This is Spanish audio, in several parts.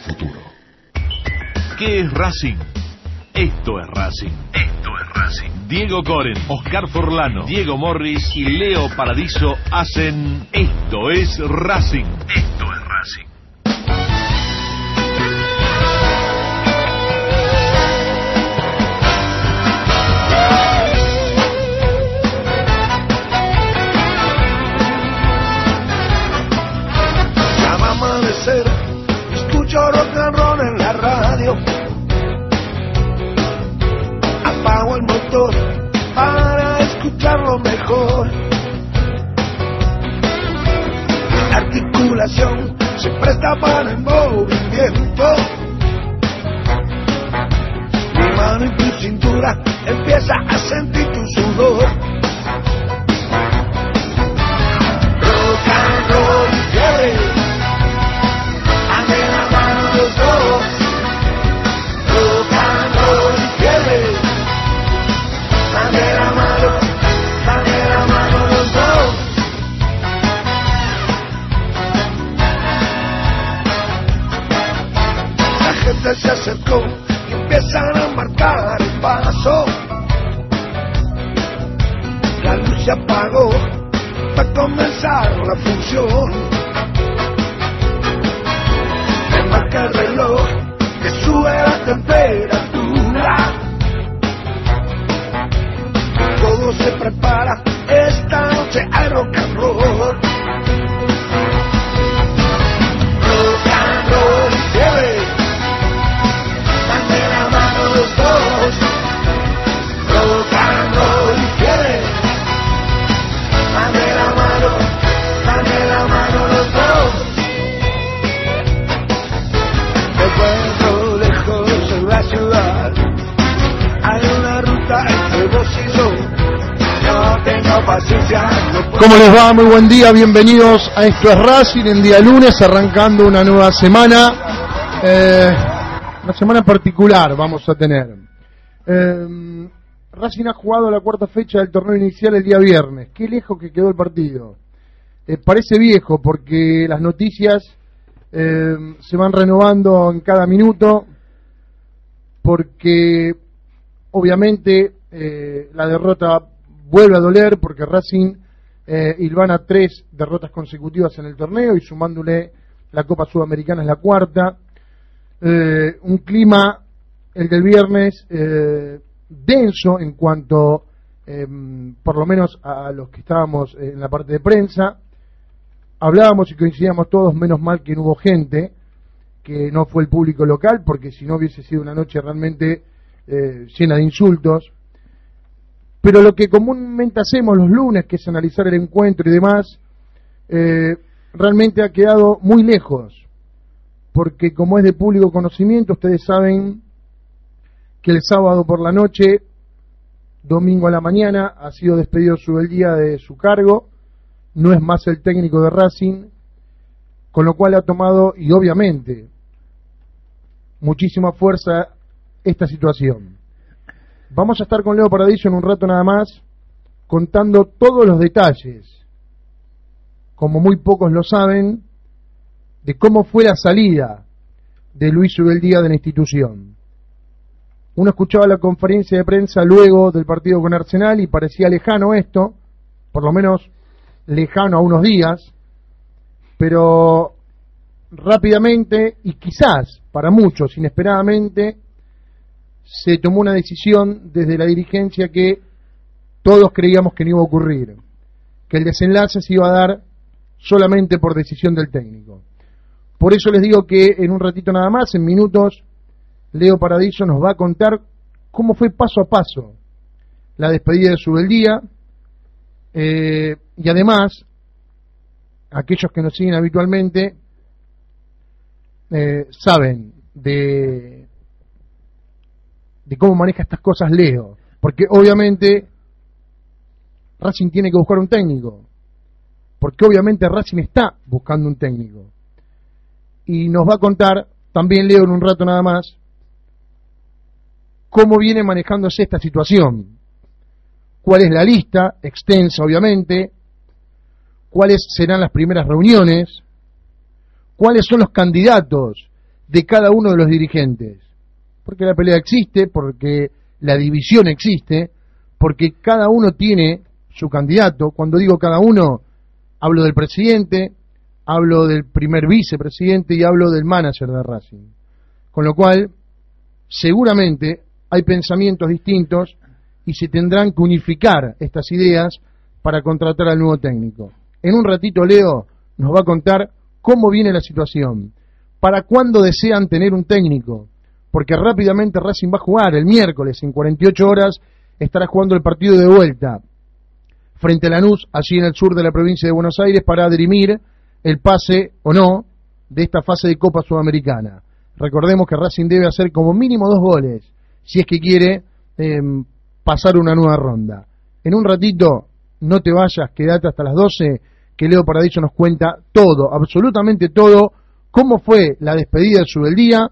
futuro. ¿Qué es Racing? Esto es Racing. Esto es Racing. Diego Coren, Oscar Forlano, Diego Morris y Leo Paradiso hacen Esto es Racing. Esto es Racing. ¿Cómo les va? Muy buen día, bienvenidos a Esto es Racing, en día lunes, arrancando una nueva semana. Eh, una semana particular vamos a tener. Eh, Racing ha jugado la cuarta fecha del torneo inicial el día viernes. Qué lejos que quedó el partido. Eh, parece viejo porque las noticias eh, se van renovando en cada minuto, porque obviamente la derrota vuelve a doler, porque Racing eh, hilvana tres derrotas consecutivas en el torneo y sumándole la Copa Sudamericana es la cuarta. Eh, un clima, el del viernes, eh, denso en cuanto, eh, por lo menos a los que estábamos en la parte de prensa. Hablábamos y coincidíamos todos, menos mal que no hubo gente, que no fue el público local, porque si no hubiese sido una noche realmente eh, llena de insultos. Pero lo que comúnmente hacemos los lunes, que es analizar el encuentro y demás, eh, realmente ha quedado muy lejos, porque como es de público conocimiento, ustedes saben que el sábado por la noche, domingo a la mañana, ha sido despedido su día de su cargo, no es más el técnico de Racing, con lo cual ha tomado, y obviamente, muchísima fuerza esta situación. Vamos a estar con Leo Paradiso en un rato nada más, contando todos los detalles, como muy pocos lo saben, de cómo fue la salida de Luis Ubeldía de la institución. Uno escuchaba la conferencia de prensa luego del partido con Arsenal y parecía lejano esto, por lo menos lejano a unos días, pero rápidamente y quizás para muchos inesperadamente se tomó una decisión desde la dirigencia que todos creíamos que no iba a ocurrir, que el desenlace se iba a dar solamente por decisión del técnico. Por eso les digo que en un ratito nada más, en minutos, Leo Paradiso nos va a contar cómo fue paso a paso la despedida de Subeldía eh, y además aquellos que nos siguen habitualmente eh, saben de, de cómo maneja estas cosas Leo, porque obviamente Racing tiene que buscar un técnico, porque obviamente Racing está buscando un técnico. Y nos va a contar, también Leo en un rato nada más, cómo viene manejándose esta situación, cuál es la lista, extensa obviamente, cuáles serán las primeras reuniones, cuáles son los candidatos de cada uno de los dirigentes. Porque la pelea existe, porque la división existe, porque cada uno tiene su candidato. Cuando digo cada uno, hablo del presidente, hablo del primer vicepresidente y hablo del manager de Racing. Con lo cual, seguramente hay pensamientos distintos y se tendrán que unificar estas ideas para contratar al nuevo técnico. En un ratito Leo nos va a contar cómo viene la situación, para cuándo desean tener un técnico, porque rápidamente Racing va a jugar el miércoles en 48 horas, estará jugando el partido de vuelta frente a Lanús, allí en el sur de la provincia de Buenos Aires, para dirimir el pase o no de esta fase de Copa Sudamericana. Recordemos que Racing debe hacer como mínimo dos goles si es que quiere em, pasar una nueva ronda. En un ratito, no te vayas, quédate hasta las 12, que Leo Paradiso nos cuenta todo, absolutamente todo, cómo fue la despedida de su día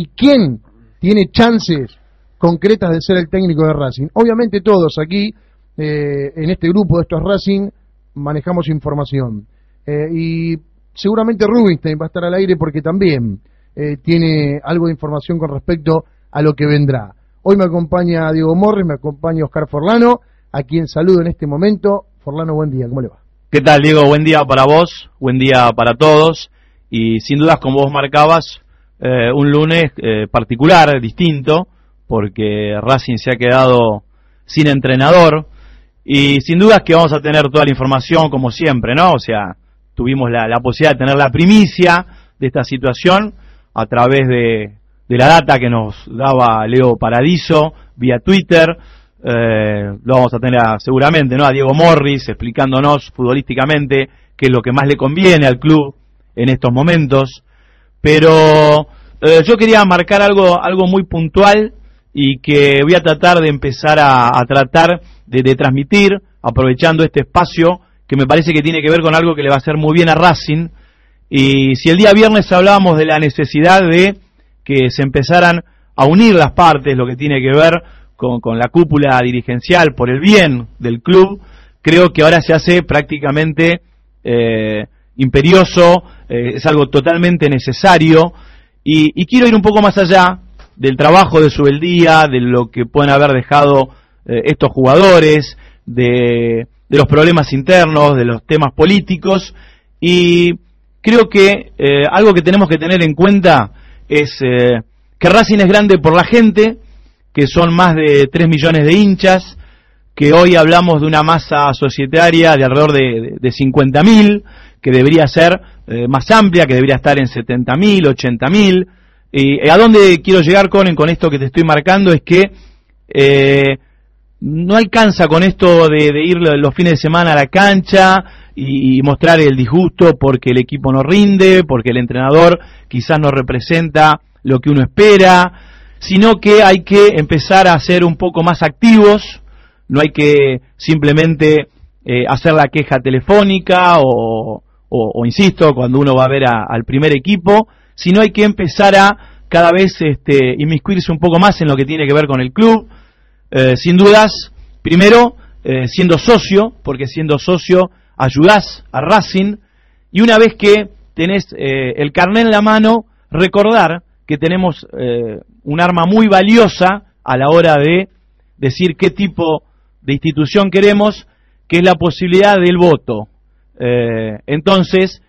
y quién tiene chances concretas de ser el técnico de Racing. Obviamente todos aquí, eh, en este grupo de estos Racing, manejamos información. Eh, y seguramente Rubinstein va a estar al aire porque también eh, tiene algo de información con respecto a lo que vendrá. Hoy me acompaña Diego Morris, me acompaña Oscar Forlano, a quien saludo en este momento. Forlano, buen día, ¿cómo le va? ¿Qué tal, Diego? Buen día para vos, buen día para todos. Y sin dudas, como vos marcabas, eh, un lunes eh, particular, distinto, porque Racing se ha quedado sin entrenador. Y sin dudas que vamos a tener toda la información, como siempre, ¿no? O sea, tuvimos la, la posibilidad de tener la primicia de esta situación a través de, de la data que nos daba Leo Paradiso vía Twitter. Eh, lo vamos a tener seguramente ¿no? a Diego Morris explicándonos futbolísticamente qué es lo que más le conviene al club en estos momentos. Pero eh, yo quería marcar algo, algo muy puntual y que voy a tratar de empezar a, tratar de, transmitir, aprovechando este espacio que me parece que tiene que ver con algo que le va a hacer muy bien a Racing. Y si el día viernes hablábamos de la necesidad de que se empezaran a unir las partes, lo que tiene que ver con, con, la cúpula dirigencial por el bien del club, creo que ahora se hace prácticamente eh, imperioso, eh, es algo totalmente necesario, y, quiero ir un poco más allá del trabajo de Subeldía, de lo que pueden haber dejado eh, estos jugadores, de, de, los problemas internos, de los temas políticos, y creo que eh, algo que tenemos que tener en cuenta es que Racing es grande por la gente, que son más de 3 millones de hinchas, que hoy hablamos de una masa societaria de alrededor de, de, de 50 mil, que debería ser eh, más amplia, que debería estar en 70 mil, 80 mil. Y a dónde quiero llegar con, con esto que te estoy marcando es que eh, no alcanza con esto de, ir los fines de semana a la cancha y, mostrar el disgusto porque el equipo no rinde, porque el entrenador quizás no representa lo que uno espera, sino que hay que empezar a ser un poco más activos, no hay que simplemente eh, hacer la queja telefónica o, o, insisto, cuando uno va a ver al primer equipo, sino hay que empezar a cada vez este, inmiscuirse un poco más en lo que tiene que ver con el club, eh, sin dudas, primero, eh, siendo socio, porque siendo socio ayudás a Racing, y una vez que tenés eh, el carnet en la mano, recordar que tenemos eh, un arma muy valiosa a la hora de decir qué tipo de institución queremos, que es la posibilidad del voto. Eh, entonces,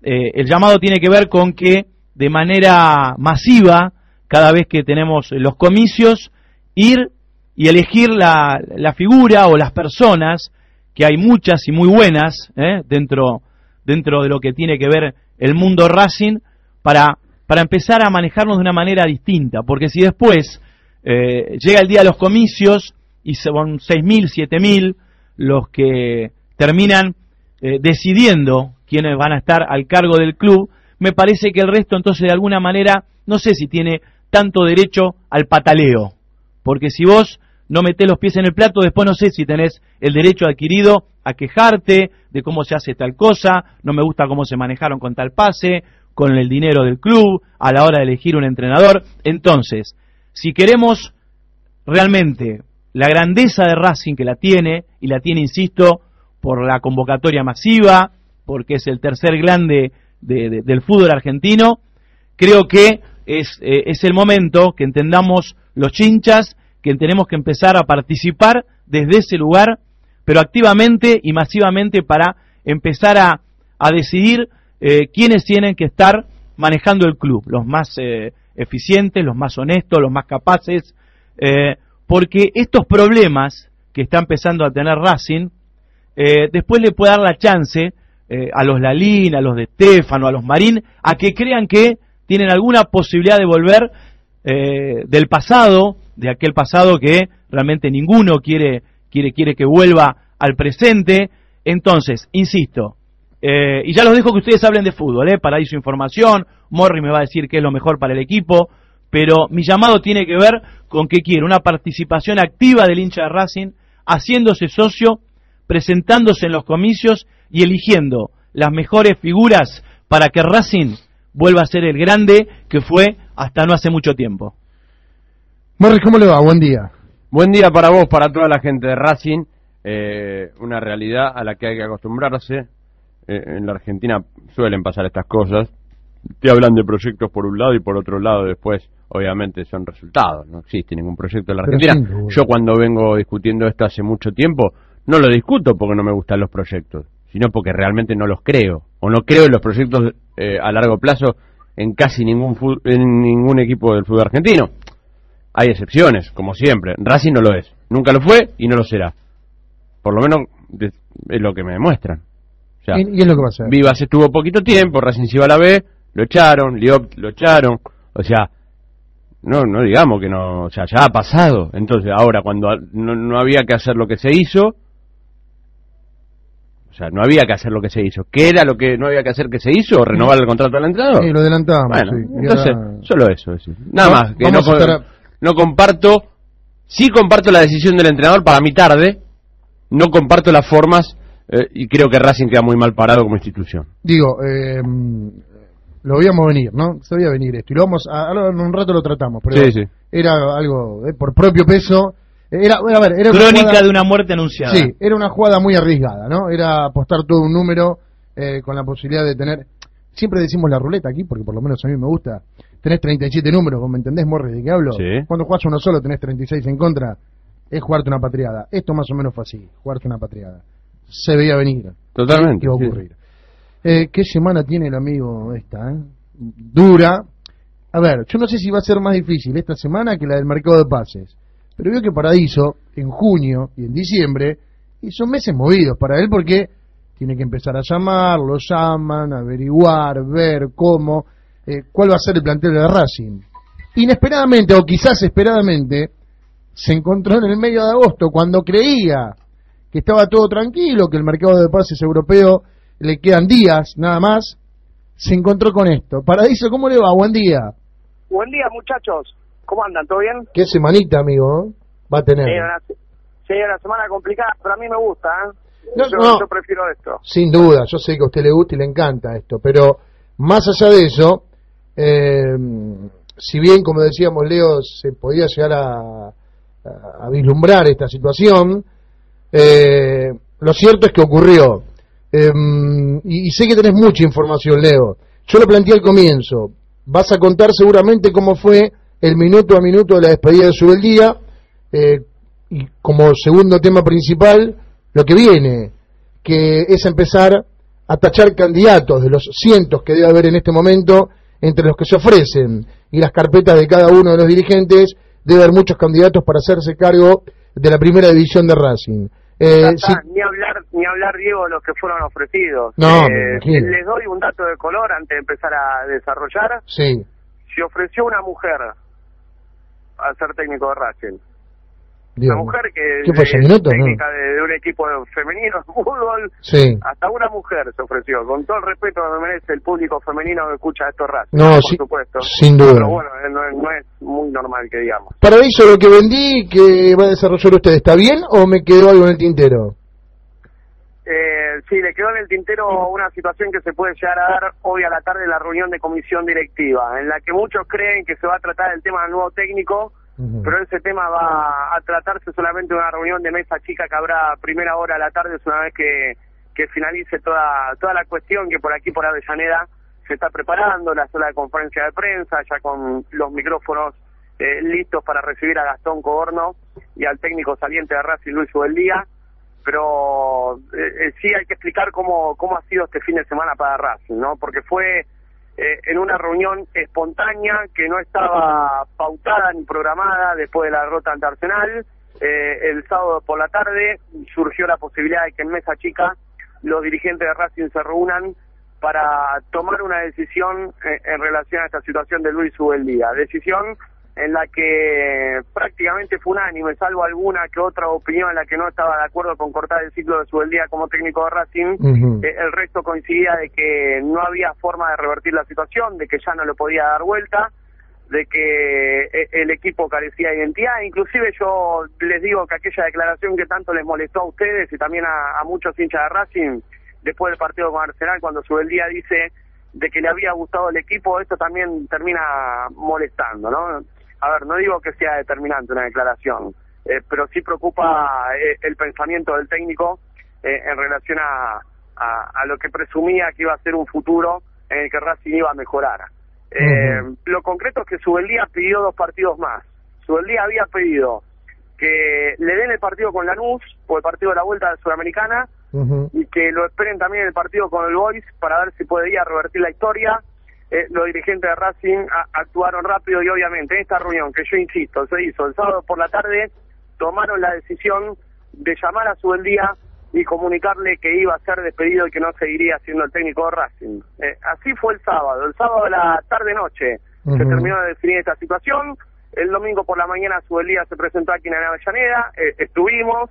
el llamado tiene que ver con que de manera masiva, cada vez que tenemos los comicios, ir y elegir la, la, figura o las personas, que hay muchas y muy buenas ¿eh? dentro, dentro de lo que tiene que ver el mundo Racing, para, para empezar a manejarnos de una manera distinta, porque si después eh, llega el día de los comicios y son 6.000, 7.000 los que terminan eh, decidiendo quiénes van a estar al cargo del club, me parece que el resto entonces de alguna manera, no sé si tiene tanto derecho al pataleo, porque si vos no metés los pies en el plato, después no sé si tenés el derecho adquirido a quejarte de cómo se hace tal cosa, no me gusta cómo se manejaron con tal pase, con el dinero del club, a la hora de elegir un entrenador. Entonces, si queremos realmente la grandeza de Racing que la tiene, y la tiene, insisto, por la convocatoria masiva, porque es el tercer grande de, de, del fútbol argentino, creo que es, eh, es el momento que entendamos los chinchas, que tenemos que empezar a participar desde ese lugar, pero activamente y masivamente para empezar a, a decidir eh, quiénes tienen que estar manejando el club, los más eh, eficientes, los más honestos, los más capaces, eh, porque estos problemas que está empezando a tener Racing, eh, después le puede dar la chance eh, a los Lalín, a los de Stefano, a los Marín, a que crean que tienen alguna posibilidad de volver eh, del pasado, de aquel pasado que realmente ninguno quiere, quiere, quiere que vuelva al presente. Entonces, insisto, eh, y ya los dejo que ustedes hablen de fútbol, ¿eh? para ahí su información, Morri me va a decir qué es lo mejor para el equipo, pero mi llamado tiene que ver con que quiero una participación activa del hincha de Racing, haciéndose socio, presentándose en los comicios y eligiendo las mejores figuras para que Racing vuelva a ser el grande que fue hasta no hace mucho tiempo. Morris, ¿cómo le va? Buen día. Buen día para vos, para toda la gente de Racing. Eh, una realidad a la que hay que acostumbrarse. Eh, en la Argentina suelen pasar estas cosas. Te hablan de proyectos por un lado y por otro lado después, obviamente, son resultados. No existe ningún proyecto en la Argentina. Yo cuando vengo discutiendo esto hace mucho tiempo, no lo discuto porque no me gustan los proyectos, sino porque realmente no los creo. O no creo en los proyectos eh, a largo plazo en casi ningún, en ningún equipo del fútbol argentino. Hay excepciones, como siempre. Racing no lo es. Nunca lo fue y no lo será. Por lo menos es lo que me demuestran. O sea, ¿Y, es lo que va a hacer? Vivas estuvo poquito tiempo, Racing se iba a la B, lo echaron, Liop lo echaron. O sea, no no digamos que no, o sea, ya ha pasado. Entonces, ahora cuando no, no había que hacer lo que se hizo, sea, no había que hacer lo que se hizo. ¿Qué era lo que no había que hacer que se hizo? ¿Renovar el contrato del entrenador? Sí, lo adelantamos. Bueno, sí. Y entonces, solo eso. Nada Va- más. Que no, a no comparto, sí comparto la decisión del entrenador para mi tarde, no comparto las formas eh, y creo que Racing queda muy mal parado como institución. Digo, eh, lo veíamos venir, ¿no? Se veía venir esto. Y lo vamos a, ahora en un rato lo tratamos, pero Sí, sí. era algo eh, por propio peso. Era, a ver, era una Crónica jugada- de una muerte anunciada. Sí, era una jugada muy arriesgada, ¿no? Era apostar todo un número eh, con la posibilidad de tener. Siempre decimos la ruleta aquí, porque por lo menos a mí me gusta. Tenés 37 números, ¿vos ¿me entendés, Morri, de qué hablo? Sí. Cuando jugás uno solo tenés 36 en contra, es jugarte una patriada. Esto más o menos fue así, jugarte una patriada. Se veía venir. Totalmente, que iba a sí. ocurrir. Eh, ¿Qué semana tiene el amigo esta? eh? Dura. A ver, yo no sé si va a ser más difícil esta semana que la del mercado de pases. Pero veo que Paradiso, en junio y en diciembre, y son meses movidos para él porque tiene que empezar a llamar, lo llaman, averiguar, ver cómo, eh, cuál va a ser el plantel de Racing. Inesperadamente, o quizás esperadamente, se encontró en el medio de agosto cuando creía que estaba todo tranquilo, que el mercado de pases europeo le quedan días nada más, se encontró con esto. Paradiso, ¿cómo le va? Buen día. Buen día, muchachos. ¿Cómo andan? ¿Todo bien? ¿Qué semanita, amigo? eh? Va a tener. Sí, una, sí, una semana complicada, pero a mí me gusta, ¿eh? No, yo, no. yo prefiero esto. Sin duda, yo sé que a usted le gusta y le encanta esto, pero más allá de eso, eh, si bien, como decíamos, Leo, se podía llegar a, a- a vislumbrar esta situación, eh, lo cierto es que ocurrió. Eh, y, y sé que tenés mucha información, Leo. Yo lo planteé al comienzo. Vas a contar seguramente cómo fue el minuto a minuto de la despedida de Subeldía, eh, y como segundo tema principal, lo que viene, que es empezar a tachar candidatos de los cientos que debe haber en este momento entre los que se ofrecen y las carpetas de cada uno de los dirigentes, debe haber muchos candidatos para hacerse cargo de la primera división de Racing. Eh, si- ni hablar, ni hablar, Diego, de los que fueron ofrecidos. No, Eh, les doy un dato de color antes de empezar a desarrollar. sí, Se ofreció una mujer a ser técnico de Racing. Dios. Una mujer que ¿Qué fue, es no? técnica de, de un equipo femenino de fútbol. Sí. Hasta una mujer se ofreció, con todo el respeto que me merece el público femenino que escucha estos Racing. No, por supuesto. sin duda. Pero bueno, no, es- no es muy normal que digamos. Paraíso, lo que vendí que va a desarrollar usted, ¿está bien o me quedó algo en el tintero? Eh, sí, le quedó en el tintero una situación que se puede llegar a dar hoy a la tarde en la reunión de comisión directiva, en la que muchos creen que se va a tratar el tema del nuevo técnico, pero ese tema va a tratarse solamente en una reunión de mesa chica que habrá a primera hora de la tarde, es una vez que, que finalice toda, toda la cuestión que por aquí, por Avellaneda, se está preparando la sala de conferencia de prensa, ya con los micrófonos eh, listos para recibir a Gastón Coborno y al técnico saliente de Racing, Luis Ubeldía. Pero eh, eh, sí hay que explicar cómo, cómo ha sido este fin de semana para Racing, ¿no? Porque fue eh, en una reunión espontánea que no estaba pautada ni programada después de la derrota ante Arsenal. Eh, el sábado por la tarde surgió la posibilidad de que en Mesa Chica los dirigentes de Racing se reúnan para tomar una decisión eh, en relación a esta situación de Luis Ubeldía. Decisión en la que prácticamente fue unánime, salvo alguna que otra opinión en la que no estaba de acuerdo con cortar el ciclo de Subeldía como técnico de Racing, eh, el resto coincidía de que no había forma de revertir la situación, de que ya no le podía dar vuelta, de que eh, el equipo carecía de identidad, inclusive yo les digo que aquella declaración que tanto les molestó a ustedes y también a, a muchos hinchas de Racing, después del partido con Arsenal, cuando Subeldía dice de que le había gustado el equipo, esto también termina molestando, ¿no? A ver, no digo que sea determinante una declaración, eh, pero sí preocupa eh, el pensamiento del técnico eh, en relación a, a, a lo que presumía que iba a ser un futuro en el que Racing iba a mejorar. Eh, Lo concreto es que Subeldía pidió dos partidos más. Subeldía había pedido que le den el partido con Lanús, por el partido de la vuelta de Sudamericana, Ujú. y que lo esperen también el partido con el Boys para ver si podía revertir la historia. Eh, los dirigentes de Racing a- actuaron rápido y obviamente en esta reunión, que yo insisto, se hizo el sábado por la tarde, tomaron la decisión de llamar a Subeldía y comunicarle que iba a ser despedido y que no seguiría siendo el técnico de Racing. Eh, así fue el sábado, el sábado de la tarde-noche se terminó de definir esta situación. El domingo por la mañana Subeldía se presentó aquí en Avellaneda, eh, estuvimos,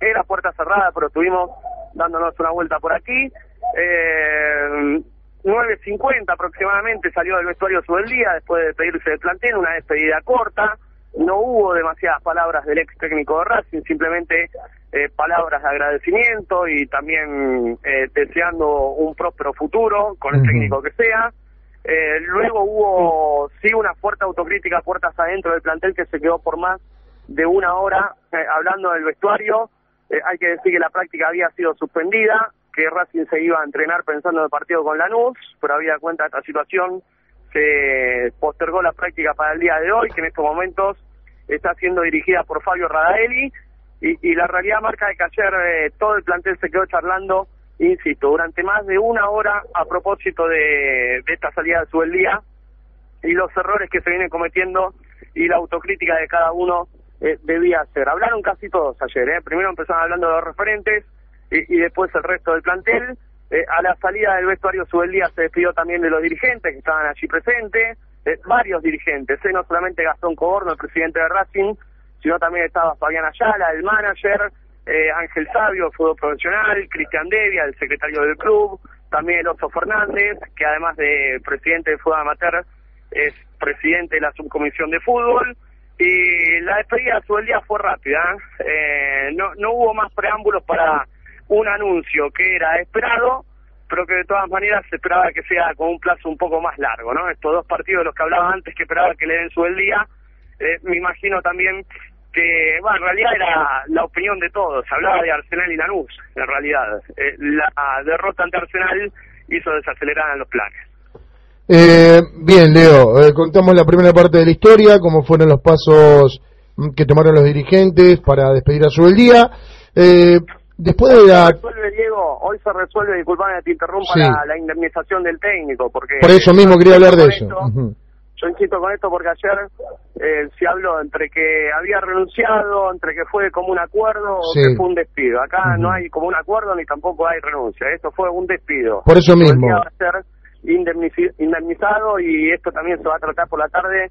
era puerta cerrada, pero estuvimos dándonos una vuelta por aquí. Eh, 9.50 aproximadamente salió del vestuario Subeldía después de pedirse del plantel, una despedida corta. No hubo demasiadas palabras del ex técnico de Racing, simplemente eh, palabras de agradecimiento y también eh, deseando un próspero futuro con el técnico que sea. Eh, luego hubo, sí, una fuerte autocrítica puertas adentro del plantel que se quedó por más de una hora eh, hablando del vestuario. Eh, hay que decir que la práctica había sido suspendida, que Racing se iba a entrenar pensando en el partido con Lanús, pero había cuenta de esta situación, se postergó la práctica para el día de hoy, que en estos momentos está siendo dirigida por Fabio Radaeli, y, la realidad marca de que ayer eh, todo el plantel se quedó charlando, insisto, durante más de una hora a propósito de, de esta salida de Subeldía y los errores que se vienen cometiendo y la autocrítica de cada uno eh, debía hacer. Hablaron casi todos ayer, ¿eh? primero empezaron hablando de los referentes y, después el resto del plantel. Eh, a la salida del vestuario Subeldía se despidió también de los dirigentes que estaban allí presentes, eh, varios dirigentes, ¿eh? no solamente Gastón Coborno, el presidente de Racing, sino también estaba Fabián Ayala, el manager, eh, Ángel Sabio, fútbol profesional, Cristian Devia, el secretario del club, también el Oso Fernández, que además de presidente de fútbol amateur, es presidente de la subcomisión de fútbol. Y la despedida de Subeldía fue rápida, eh, no, no hubo más preámbulos para un anuncio que era esperado, pero que de todas maneras se esperaba que sea con un plazo un poco más largo, ¿no? Estos dos partidos de los que hablaba antes que esperaba que le den su el día, eh, me imagino también que, bueno, en realidad era la opinión de todos, hablaba de Arsenal y Lanús, en realidad. Eh, la derrota ante Arsenal hizo desacelerar los planes. Eh, bien, Leo, eh, contamos la primera parte de la historia, cómo fueron los pasos que tomaron los dirigentes para despedir a Subeldía. Eh, después de la... Se resuelve, Diego, hoy se resuelve, disculpame te interrumpa, Sí. la, la indemnización del técnico, porque... Por eso mismo quería hablar de eso. esto. Yo insisto con esto porque ayer eh, se habló entre que había renunciado, entre que fue como un acuerdo o que fue un despido. Acá no hay como un acuerdo ni tampoco hay renuncia. Esto fue un despido. Por eso mismo. Podría ser indemnici- indemnizado y esto también se va a tratar por la tarde.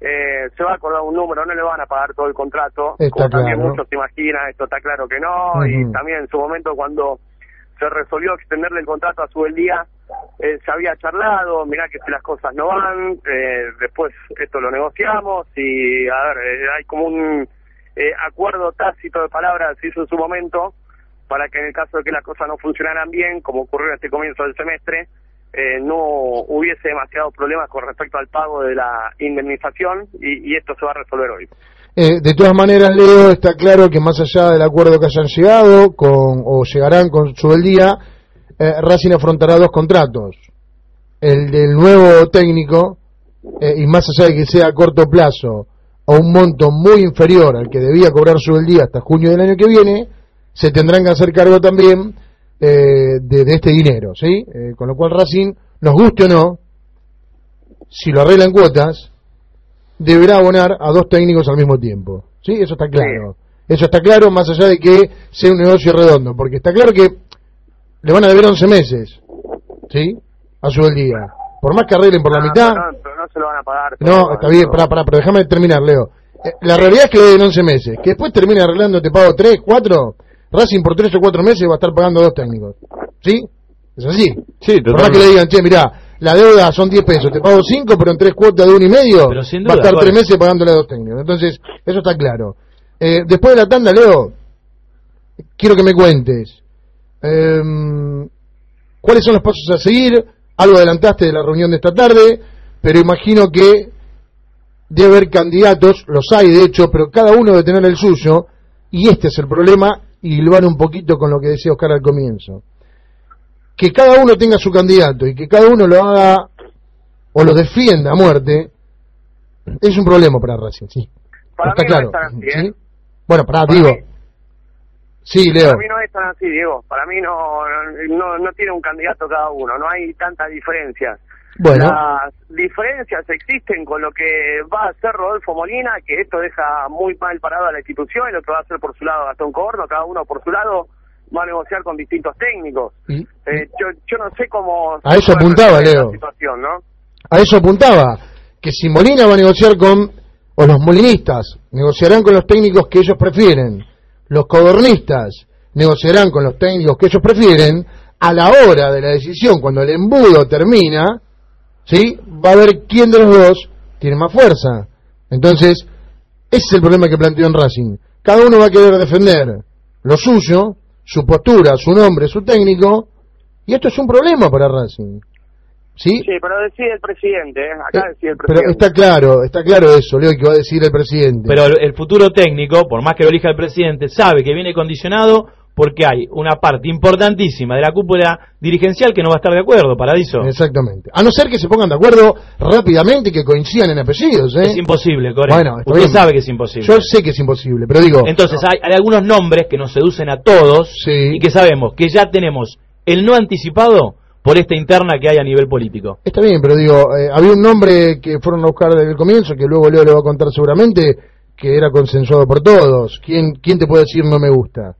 Eh, se va a acordar un número, no le van a pagar todo el contrato. Está como también muchos se imaginan, esto está claro que no. Y también en su momento cuando se resolvió extenderle el contrato a su día eh, se había charlado, mirá que si las cosas no van, eh, después esto lo negociamos y a ver, eh, hay como un eh, acuerdo tácito de palabras se hizo en su momento para que en el caso de que las cosas no funcionaran bien, como ocurrió en este comienzo del semestre, eh, no hubiese demasiados problemas con respecto al pago de la indemnización y, esto se va a resolver hoy. Eh, de todas maneras, Leo, está claro que más allá del acuerdo que hayan llegado con o llegarán con Subeldía, eh, Racing afrontará dos contratos. el del nuevo técnico, eh, y más allá de que sea a corto plazo o un monto muy inferior al que debía cobrar su día hasta junio del año que viene, se tendrán que hacer cargo también eh, de, de este dinero, ¿sí? Eh, con lo cual Racing, nos guste o no, si lo arregla en cuotas, deberá abonar a dos técnicos al mismo tiempo, ¿sí? Eso está claro. Eso está claro, más allá de que sea un negocio redondo, porque está claro que le van a deber 11 meses, ¿sí? A su el día. Por más que arreglen por la mitad, no, pero no se lo van a pagar. no, está bien, pará, pará, pero déjame terminar, Leo. Eh, la realidad es que le den 11 meses. Que después termine arreglando, te pago 3, 4. Racing por 3 o 4 meses va a estar pagando dos técnicos. ¿Sí? Es así. Sí, Por más que le digan, che, mirá, la deuda son 10 pesos, te pago 5, pero en tres cuotas de uno y medio, Pero sin va a duda, estar 3 Jorge. meses pagándole a dos técnicos. Entonces, eso está claro. Eh, después de la tanda, Leo, quiero que me cuentes. em, ¿Cuáles son los pasos a seguir? Algo adelantaste de la reunión de esta tarde, pero imagino que debe haber candidatos, los hay de hecho, pero cada uno debe tener el suyo, y este es el problema, y lo van un poquito con lo que decía Oscar al comienzo. Que cada uno tenga su candidato y que cada uno lo haga o lo defienda a muerte, es un problema para Racing, sí. Para Está mí no claro. es tan así, ¿eh? ¿sí? Bueno, pará, Para digo. mí- Sí, Leo. Para mí no es tan así, Diego. Para mí no, no, no tiene un candidato cada uno. No hay tantas diferencias. Bueno, Las diferencias existen con lo que va a hacer Rodolfo Molina, que esto deja muy mal parado a la institución, y lo que va a hacer por su lado Gastón Coborno, cada uno por su lado va a negociar con distintos técnicos. y- Eh, yo, yo no sé cómo... A eso apuntaba, Leo. situación, ¿no? a eso apuntaba, que si Molina va a negociar con, o los molinistas negociarán con los técnicos que ellos prefieren, los codornistas negociarán con los técnicos que ellos prefieren, a la hora de la decisión, cuando el embudo termina, ¿sí? va a ver quién de los dos tiene más fuerza. Entonces, ese es el problema que planteó en Racing. Cada uno va a querer defender lo suyo, su postura, su nombre, su técnico, y esto es un problema para Racing. ¿Sí? Sí, pero decide el presidente, ¿eh? Acá Eh, decide el pero presidente. está claro, está claro eso, Leo, que va a decir el presidente. Pero el, el futuro técnico, por más que lo elija el presidente, sabe que viene condicionado porque hay una parte importantísima de la cúpula dirigencial que no va a estar de acuerdo, Paradiso. Exactamente. A no ser que se pongan de acuerdo rápidamente y que coincidan en apellidos, ¿eh? Es imposible, Core. Bueno, Usted bien. sabe que es imposible. Yo sé que es imposible, pero digo, Entonces hay, hay algunos nombres que nos seducen a todos Sí. y que sabemos que ya tenemos el no anticipado por esta interna que hay a nivel político. está bien, pero digo, eh, había un nombre que fueron a buscar desde el comienzo, que luego Leo le va a contar seguramente, que era consensuado por todos. ¿Quién, quién te puede decir no me gusta?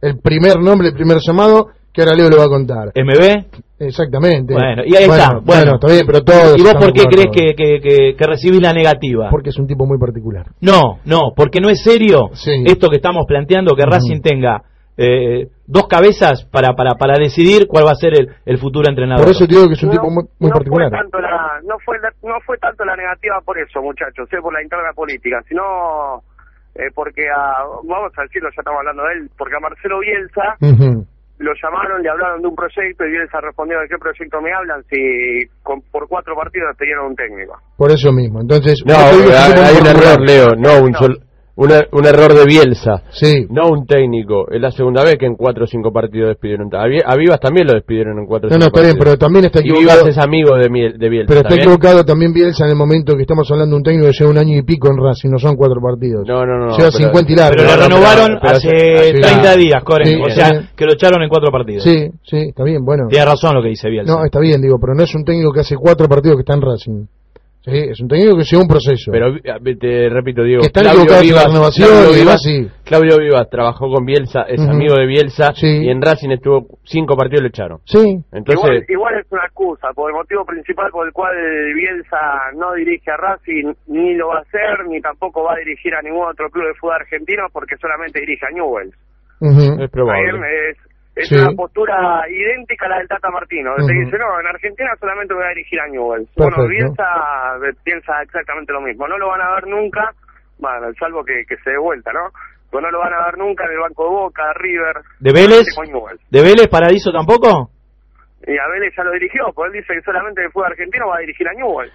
El primer nombre, el primer llamado, que ahora Leo le va a contar. MB, Exactamente. Bueno, y ahí está. Bueno. está bien, pero todos. ¿y vos por qué crees que, que, que- que recibís la negativa? Porque es un tipo muy particular. No, no, porque no es serio Sí. esto que estamos planteando, que. Racing tenga eh, dos cabezas para, para, para decidir cuál va a ser el, el futuro entrenador. Por eso te digo que es un No, tipo muy, muy no particular. Fue tanto la, no, fue la- no fue tanto la negativa por eso, muchachos, eh, por la interna política, sino eh, porque a, vamos a decirlo, ya estamos hablando de él, porque a Marcelo Bielsa lo llamaron, le hablaron de un proyecto y Bielsa respondió de qué proyecto me hablan si con, por cuatro partidos te dieron un técnico. Por eso mismo. Entonces, No, hay, un error, Leo, no un, No. sol- una- un error de Bielsa. Sí. No un técnico. Es la segunda vez que en cuatro o cinco partidos despidieron. A Vi- a Vivas también lo despidieron en cuatro o No, no, cinco está bien, pero partidos. también está Y Vivas equivocado. es amigo de, Miel- de Bielsa. Pero está ¿está bien? equivocado también Bielsa en el momento que estamos hablando de un técnico que lleva un año y pico en Racing, no son cuatro partidos. No, no, no. Lleva pero- 50 y largo. Pero No, no, renovaron pero- pero hace hace- 30 sí. días, Coren. Sí, o sea, bien. que lo echaron en cuatro partidos. Sí, sí, está bien, bueno. Tiene razón lo que dice Bielsa. No, está bien, digo, pero no es un técnico que hace cuatro partidos que está en Racing. Sí, es un técnico que lleva un proceso. Pero te repito, Diego. Que Claudio la Vivas, renovación Claudio y Vivas, sí. Claudio Vivas trabajó con Bielsa, es amigo de Bielsa Sí. y en Racing estuvo cinco partidos y lo echaron. Sí, Entonces, igual, igual es una excusa, por el motivo principal por el cual Bielsa no dirige a Racing, ni lo va a hacer, ni tampoco va a dirigir a ningún otro club de fútbol argentino, porque solamente dirige a Newell's. es probable. Es, es Sí. una postura idéntica a la del Tata Martino. Te Ujú. dice, no, en Argentina solamente voy a dirigir a. Perfecto. Bueno, Bielsa eh, piensa exactamente lo mismo. No lo van a ver nunca, bueno, salvo que, que se dé vuelta, ¿no? Pero no lo van a ver nunca en el Banco de Boca, River. ¿De Vélez? ¿De Vélez Paradiso tampoco? Y a Vélez ya lo dirigió, porque él dice que solamente el fútbol argentino va a dirigir a Newell's.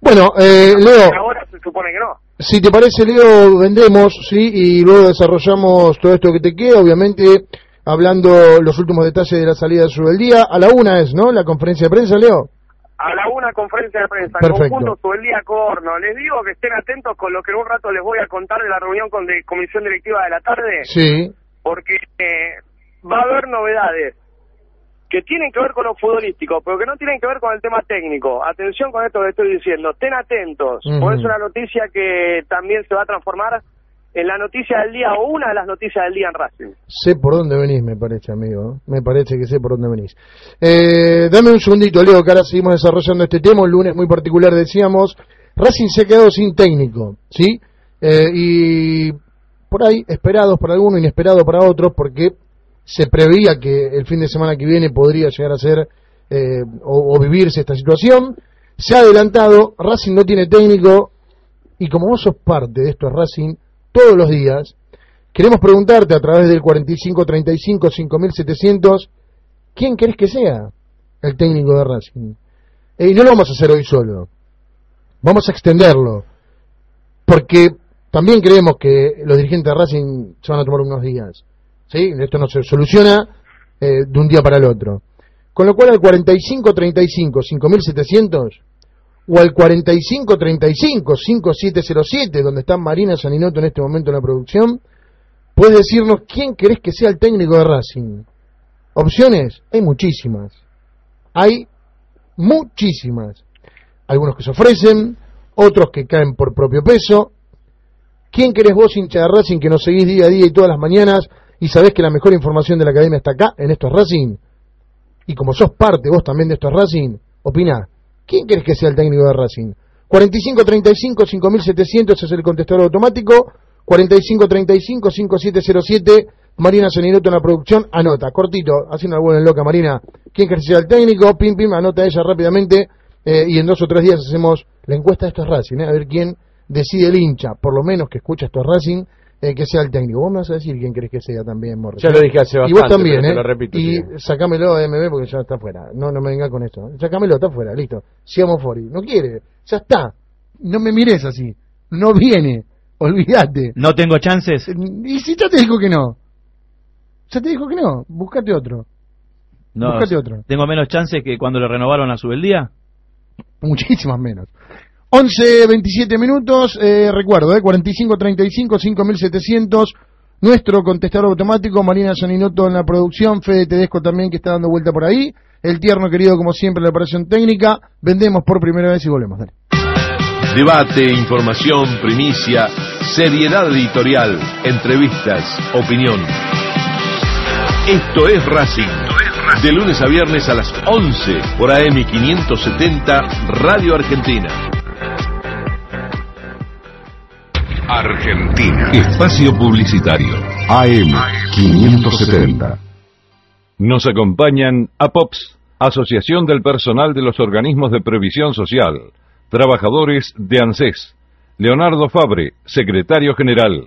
Bueno, eh, Leo, Ahora se supone que no. si te parece, Leo, vendemos, sí, y luego desarrollamos todo esto que te queda, obviamente, hablando los últimos detalles de la salida de su del día. A la una es, ¿no? La conferencia de prensa, Leo. a la una conferencia de prensa, Perfecto. conjunto sobre el día Corno. Les digo que estén atentos con lo que en un rato les voy a contar de la reunión con de comisión directiva de la tarde, Sí, porque eh, va a haber novedades que tienen que ver con lo futbolístico, pero que no tienen que ver con el tema técnico. Atención con esto que estoy diciendo, estén atentos, Ujú. porque es una noticia que también se va a transformar en la noticia del día o una de las noticias del día en Racing. sé por dónde venís, me parece, amigo. Me parece que sé por dónde venís. Eh, dame un segundito, Leo, que ahora seguimos desarrollando este tema. Un lunes muy particular, decíamos. Racing se ha quedado sin técnico, ¿sí? Eh, y por ahí, esperados para algunos, inesperados para otros, porque se preveía que el fin de semana que viene podría llegar a ser eh, o, o vivirse esta situación. Se ha adelantado, Racing no tiene técnico, y como vos sos parte de esto es Racing, todos los días, queremos preguntarte a través del 4535-5700, ¿quién querés que sea el técnico de Racing? Y no lo vamos a hacer hoy solo, vamos a extenderlo, porque también creemos que los dirigentes de Racing se van a tomar unos días, ¿sí? Esto no se soluciona eh, de un día para el otro. Con lo cual al 4535-5700 o al 4535-5707, donde está Marina Saninoto en este momento en la producción, puedes decirnos quién querés que sea el técnico de Racing. Opciones, hay muchísimas. Hay muchísimas. Algunos que se ofrecen, otros que caen por propio peso. ¿Quién querés vos, hincha de Racing, que nos seguís día a día y todas las mañanas y sabés que la mejor información de la academia está acá, en esto es Racing? Y como sos parte vos también de esto es Racing, opina. ¿Quién querés que sea el técnico de Racing? 4535-5700 es el contestador automático. 4535-5707. Marina Saninoto en la producción. Anota, cortito, haciendo una buena loca, Marina. ¿Quién querés que sea el técnico? Pim, pim, anota ella rápidamente. eh, y en dos o tres días hacemos la encuesta de esto es Racing. eh, a ver quién decide el hincha, por lo menos que escucha esto es Racing, eh, que sea el técnico. Vos me vas a decir quién querés que sea también, Morris. Ya lo dije hace Y bastante. vos también, pero ¿eh? te lo repito, y sí. sacámelo de MB porque ya está fuera. No, no me venga con esto. Sacámelo, está fuera, listo. Sigamos Fori. No quiere, ya está. No me mires así. No viene. Olvídate. No tengo chances. Y si ya te dijo que no. Ya te dijo que no. Búscate otro. No, Búscate otro. Tengo menos chances que cuando le renovaron a Subeldía. Muchísimas menos. 11, 27 minutos, eh, recuerdo, eh, 45, 35, 5700, nuestro contestador automático, Marina Saninoto en la producción, Fede Tedesco también que está dando vuelta por ahí, el tierno querido como siempre la operación técnica, vendemos por primera vez y volvemos, dale. Debate, información, primicia, seriedad editorial, entrevistas, opinión. Esto es Racing. De lunes a viernes a las 11 por AM 570 Radio Argentina. Argentina. Espacio Publicitario. AM570. Nos acompañan APOPS, Asociación del Personal de los Organismos de Previsión Social, trabajadores de ANSES, Leonardo Fabre, secretario general.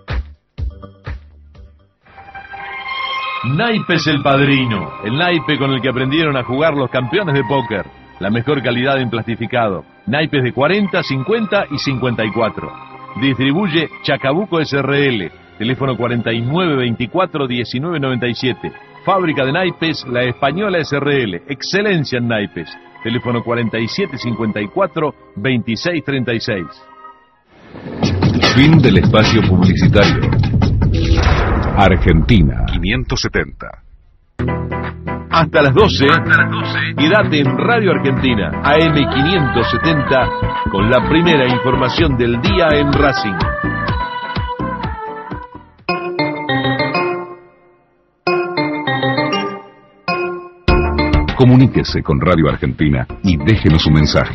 Naipes el padrino, el naipe con el que aprendieron a jugar los campeones de póker. La mejor calidad en plastificado. Naipes de 40, 50 y 54. Distribuye Chacabuco SRL. Teléfono 4924-1997. Fábrica de naipes La Española SRL. Excelencia en naipes. Teléfono 4754-2636. Fin del espacio publicitario. Argentina 570. Hasta las 12. Quédate en Radio Argentina, AM570, con la primera información del día en Racing. Comuníquese con Radio Argentina y déjenos un mensaje.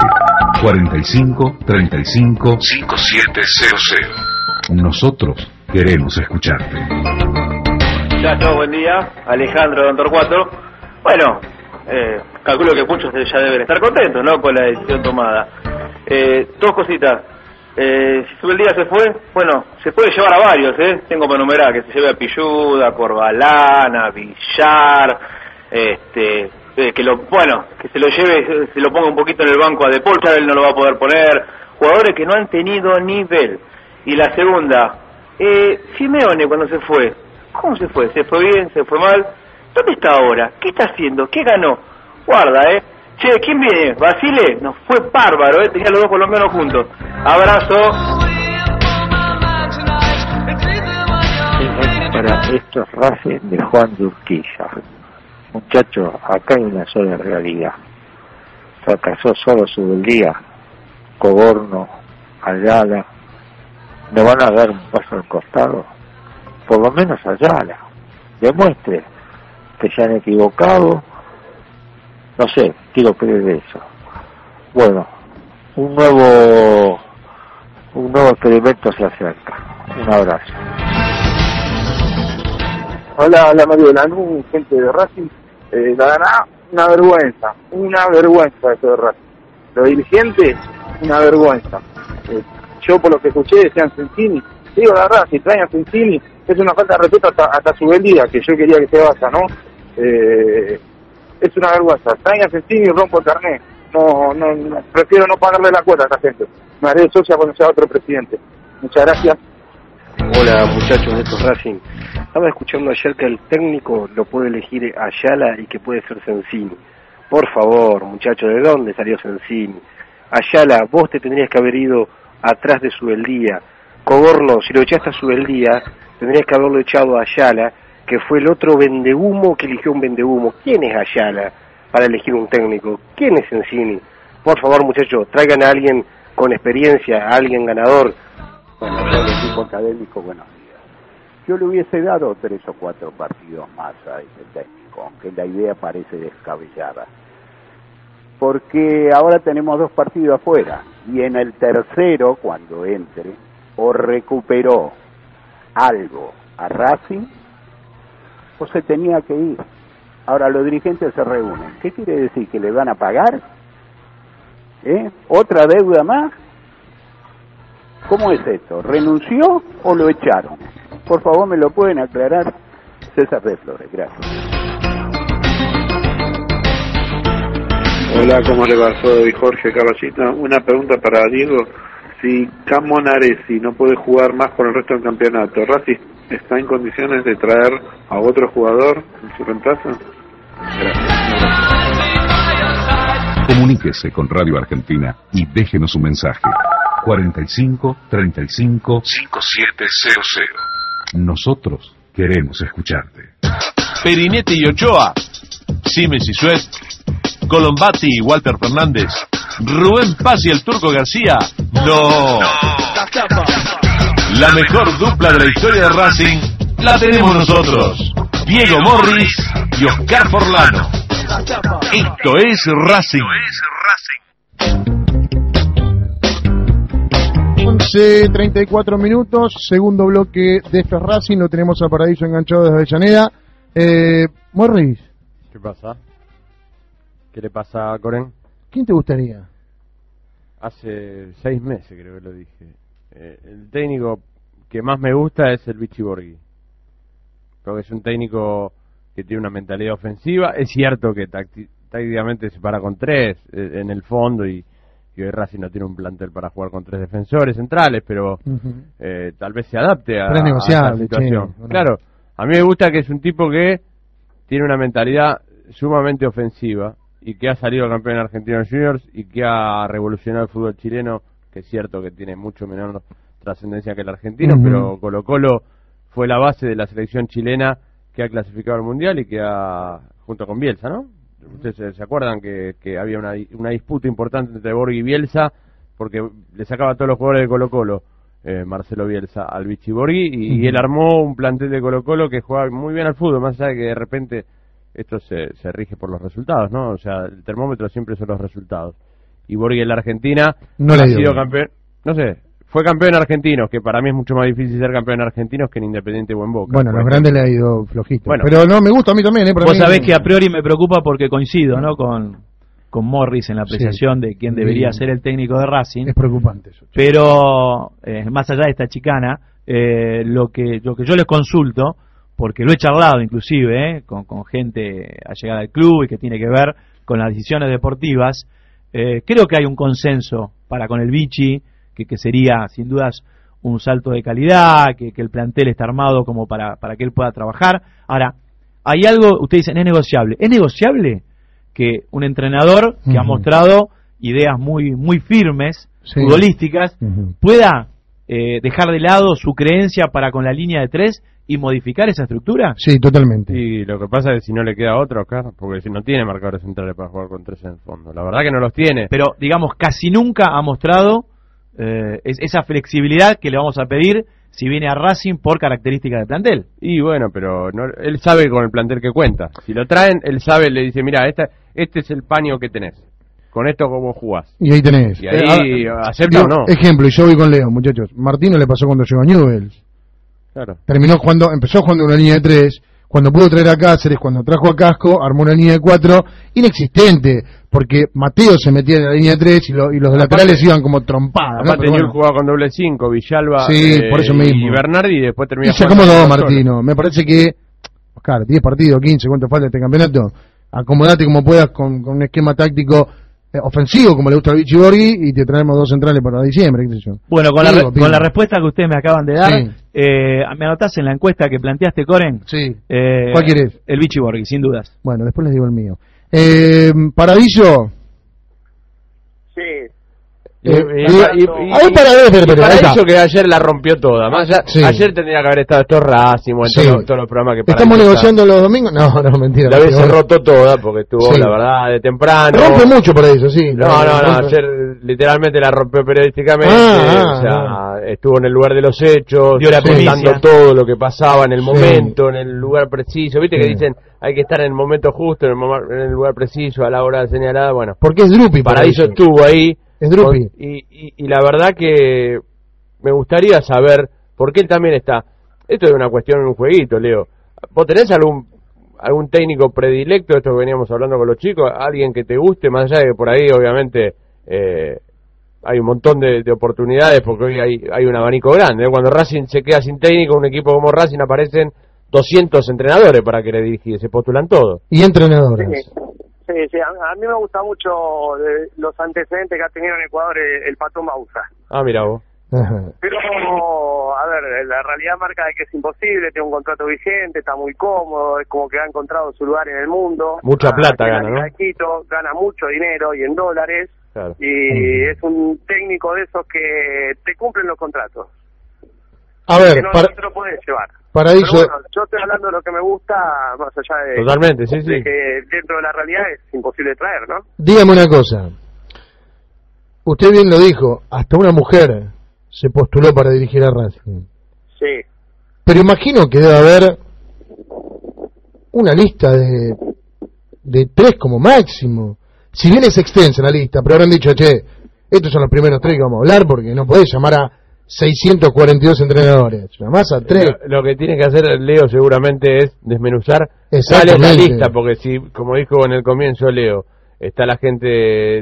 45 35 5700. Nosotros queremos escucharte. Chacho, buen día. Alejandro de Torcuato. Bueno, eh, calculo que muchos ya deben estar contentos, ¿no? Con la decisión tomada. Eh, dos cositas. Eh, si el día se fue, bueno, se puede llevar a varios, ¿eh? Tengo para enumerar que se lleve a Pilluda, Corbalana, Villar, este, eh, que lo, bueno, que se lo lleve, se lo ponga un poquito en el banco a De él no lo va a poder poner. Jugadores que no han tenido nivel. Y la segunda, eh, Simeone cuando se fue, ¿cómo se fue? ¿Se fue bien? ¿Se fue mal? ¿Dónde está ahora? ¿Qué está haciendo? ¿Qué ganó? Guarda, ¿eh? Che, ¿quién viene? ¿Basile? Nos fue bárbaro, ¿eh? Tenía los dos colombianos juntos. Abrazo. Para estos Racing de Juan Durquilla. Muchachos, acá hay una sola realidad. Fracasó solo su día. Coborno, Ayala. ¿No van a dar un paso al costado? Por lo menos Ayala. Demuestre que se han equivocado. No sé, quiero creer eso. Bueno, un nuevo un nuevo experimento se acerca. Un abrazo. Hola, hola Mario Lanú, gente de Racing. Eh, la verdad, una vergüenza, una vergüenza esto de Racing. Los dirigentes, una vergüenza. Eh, yo por lo que escuché decían Sensini, digo la verdad, si traen a Sensini, es una falta de respeto hasta, hasta su vendida, que yo quería que se vaya, ¿no? Eh, es una vergüenza. Traen a Sensini y rompo el carnet. No, no, no, prefiero no pagarle la cuota a esta gente. Me haré socia cuando sea otro presidente. Muchas gracias. Hola muchachos de estos Racing. Estaba escuchando ayer que el técnico lo puede elegir Ayala y que puede ser Sensini. Por favor, muchachos, ¿de dónde salió Sensini? Ayala, vos te tendrías que haber ido atrás de Subeldía. Coborno, si lo echaste a Subeldía, tendrías que haberlo echado a Ayala, que fue el otro vendehumo que eligió un vendehumo. ¿Quién es Ayala para elegir un técnico? ¿Quién es Sensini? Por favor, muchachos, traigan a alguien con experiencia, a alguien ganador. Bueno, el equipo académico, buenos días. Yo le hubiese dado tres o cuatro partidos más a ese técnico, aunque la idea parece descabellada. Porque ahora tenemos dos partidos afuera, y en el tercero, cuando entre, o recuperó algo a Racing, o se tenía que ir. Ahora los dirigentes se reúnen. ¿Qué quiere decir? ¿Que le van a pagar? ¿Eh? ¿Otra deuda más? ¿Cómo es esto? ¿Renunció o lo echaron? Por favor, me lo pueden aclarar. César de Flores, gracias. Hola, ¿cómo le va? Soy Jorge Caballita. Una pregunta para Diego. Si Camo Naresi no puede jugar más por el resto del campeonato, ¿Racing está en condiciones de traer a otro jugador en su reemplazo? Comuníquese con Radio Argentina y déjenos un mensaje. 45 35 5700. Nosotros queremos escucharte. Perinete y Ochoa, Simes y Suet, Colombati y Walter Fernández, Rubén Paz y el Turco García. No. La mejor dupla de la historia de Racing la tenemos nosotros. Diego Morris y Oscar Forlano. Esto es Racing. 11, 34 minutos, segundo bloque de este Racing, lo tenemos a Paraíso enganchado desde Avellaneda. Eh, Morris, ¿Qué pasa? ¿Qué le pasa a Coren? ¿quién te gustaría? Hace seis meses creo que lo dije. Eh, el técnico que más me gusta es el Vichy Borghi. Creo que es un técnico que tiene una mentalidad ofensiva. Es cierto que tácti- tácticamente se para con tres eh, en el fondo y, y hoy Racing no tiene un plantel para jugar con tres defensores centrales, pero eh, tal vez se adapte a, Pero es a negociable, esa situación. che, ¿o no? Claro, a mí me gusta que es un tipo que tiene una mentalidad sumamente ofensiva y que ha salido campeón argentino juniors y que ha revolucionado el fútbol chileno, que es cierto que tiene mucho menor trascendencia que el argentino, pero Colo Colo fue la base de la selección chilena que ha clasificado al mundial y que ha, junto con Bielsa, ¿no? Ustedes se, acuerdan que, que había una, una disputa importante entre Borghi y Bielsa porque le sacaba a todos los jugadores de Colo Colo. eh, Marcelo Bielsa al Vichy Borghi y, Ujú. él armó un plantel de Colo Colo que juega muy bien al fútbol, más allá de que de repente esto se, se rige por los resultados, ¿no? O sea, el termómetro siempre son los resultados. Y Borghi en la Argentina No le ha ha ido sido bien. campeón, no sé, fue campeón argentino, que para mí es mucho más difícil ser campeón argentino que en Independiente o en Boca. Bueno, a los grandes le ha ido flojito. Bueno. Pero no, me gusta a mí también, ¿eh? Para Vos mí- sabés que a priori me preocupa porque coincido ¿no? con, con Morris en la apreciación de quién debería Sí. ser el técnico de Racing. Es preocupante eso. Pero eh, más allá de esta chicana, eh, lo que lo que yo les consulto, porque lo he charlado inclusive eh, con, con gente allegada al club y que tiene que ver con las decisiones deportivas, eh, creo que hay un consenso para con el Vichy, que, que sería sin dudas un salto de calidad, que, que el plantel está armado como para, para que él pueda trabajar. Ahora, hay algo, ustedes dicen, es negociable. ¿Es negociable que un entrenador que ha mostrado ideas muy, muy firmes, Sí. futbolísticas, pueda eh, dejar de lado su creencia para con la línea de tres y modificar esa estructura? Sí, totalmente. Y lo que pasa es que si no le queda otro, Oscar, porque si no tiene marcadores centrales para jugar con tres en el fondo. La verdad que no los tiene. Pero, digamos, casi nunca ha mostrado eh, es- esa flexibilidad que le vamos a pedir si viene a Racing por características de plantel. Y bueno, pero no- él sabe con el plantel que cuenta. Si lo traen, él sabe, le dice, mira, esta, este es el paño que tenés. Con esto cómo jugás. Y ahí tenés. Y ahí, Eh, ¿acepta digo, o no? Ejemplo, y yo voy con Leo, muchachos. Martino le pasó cuando llegó a Newell's. Claro. Terminó jugando, empezó jugando una línea de tres. Cuando pudo traer a Cáceres, cuando trajo a Casco, armó una línea de cuatro inexistente. Porque Mateo se metía en la línea de tres y, lo- y los Aparte- laterales iban como trompadas. ¿no? Aparte, bueno. jugaba con doble cinco, Villalba Sí, eh, por eso y mismo. Bernardi y después termina Y se acomodó. Martino. Me parece que, Oscar, 10 partidos, 15, ¿cuánto falta este campeonato? Acomodate como puedas con, con un esquema táctico ofensivo, como le gusta al Vichy Borghi, y te traemos dos centrales para diciembre, qué sé yo. Bueno, con, la, Digo, re- pibe. con la respuesta que ustedes me acaban de dar, Sí. eh, ¿me anotás en la encuesta que planteaste, Coren? Sí. Eh, ¿Cuál querés? El Vichy Borghi, sin dudas. Bueno, después les digo el mío. Eh, Paradillo. Sí. Eh, y- y- ahí para ver, pero- y pero para ahí está. eso que ayer la rompió toda. Más allá- Sí. Ayer tendría que haber estado estos Racing, en Sí. todos, los- todos los programas que para ¿Estamos negociando los domingos? No, no, mentira. La vez se rotó toda porque estuvo, Sí. la verdad, de temprano. Rompe mucho por eso, sí. No, no, no, ayer literalmente la rompió periodísticamente, Ah, o sea, ah, estuvo en el lugar de los hechos, Dio la todo lo que pasaba en el Sí. momento, en el lugar preciso. Viste que dicen, hay que estar en el momento justo, en el, momen- en el lugar preciso, a la hora señalada, bueno. Porque es Drupi. Paraíso. estuvo ahí. Es Drupi. y, y, y la verdad que me gustaría saber por qué él también está. Esto es una cuestión, un jueguito, Leo. ¿Vos tenés algún algún técnico predilecto, esto que veníamos hablando con los chicos, alguien que te guste, más allá de que por ahí obviamente eh, hay un montón de, de oportunidades porque hoy hay, hay un abanico grande. ¿eh? Cuando Racing se queda sin técnico, un equipo como Racing aparecen 200 entrenadores para que le dirigir, se postulan todos. Y entrenadores. Sí, sí, sí, a, a mí me gusta mucho de los antecedentes que ha tenido en Ecuador el, el Pato Mausa. Ah, mira vos. Pero, a ver, la realidad marca de que es imposible, tiene un contrato vigente, está muy cómodo, es como que ha encontrado su lugar en el mundo. Mucha Ah, plata gana, ¿no? Quito, gana mucho dinero y en dólares, Claro. y es un técnico de esos que te cumplen los contratos. A ver, que no, para- no te lo puedes llevar. Paraíso. Pero bueno, yo estoy hablando de lo que me gusta, más allá de, Totalmente, sí, de sí. que dentro de la realidad es imposible traer, ¿no? Dígame una cosa. Usted bien lo dijo, hasta una mujer se postuló para dirigir a Racing. Sí. Pero imagino que debe haber una lista de, de tres como máximo. Si bien es extensa la lista, pero habrán dicho, che, estos son los primeros tres que vamos a hablar porque no podés llamar a 642 entrenadores. Llamás a tres. Lo, lo que tiene que hacer Leo seguramente es desmenuzar cuál es la lista, porque si, como dijo en el comienzo Leo, está la gente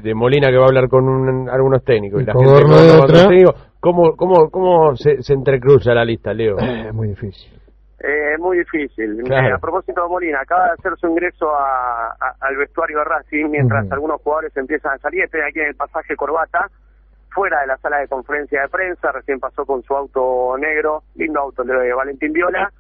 de Molina que va a hablar con un- algunos técnicos y la gente que va a otra. técnicos, ¿cómo, cómo, cómo se, se entrecruza la lista, Leo? Eh, muy difícil. Eh, muy difícil. Claro. Eh, a propósito de Molina, acaba de hacer su ingreso a- a- al vestuario de Racing mientras algunos jugadores empiezan a salir. Estoy aquí en el pasaje Corbata, fuera de la sala de conferencia de prensa. Recién pasó con su auto negro, lindo auto de Valentín Viola.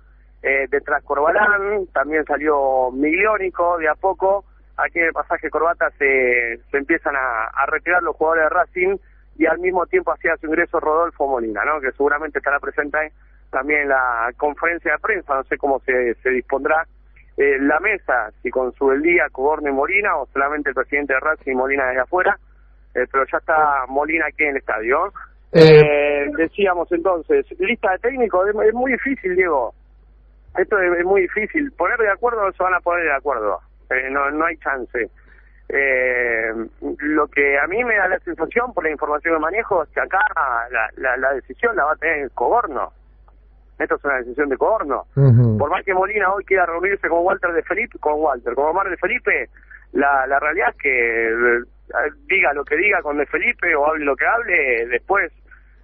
Eh, detrás Corbalán, también salió Migliónico de a poco. Aquí en el pasaje Corbata se, se empiezan a, a retirar los jugadores de Racing y al mismo tiempo hacía su ingreso Rodolfo Molina, ¿no? que seguramente estará presente también en la conferencia de prensa, no sé cómo se, se dispondrá eh, la mesa, si con su el día Coborno y Molina o solamente el presidente de Racing Molina desde afuera, eh, pero ya está Molina aquí en el estadio. Eh, decíamos entonces, lista de técnicos, es, es muy difícil, Diego. Esto es, es muy difícil. Poner de acuerdo no se van a poner de acuerdo. Eh, no, no hay chance. Eh, lo que a mí me da la sensación, por la información que manejo, es que acá la, la, la decisión la va a tener el Coborno. Esto es una decisión de Coborno. Por más que Molina hoy quiera reunirse con Walter de Felipe, con Walter, con Omar de Felipe, la, la realidad es que eh, diga lo que diga con de Felipe o hable lo que hable, después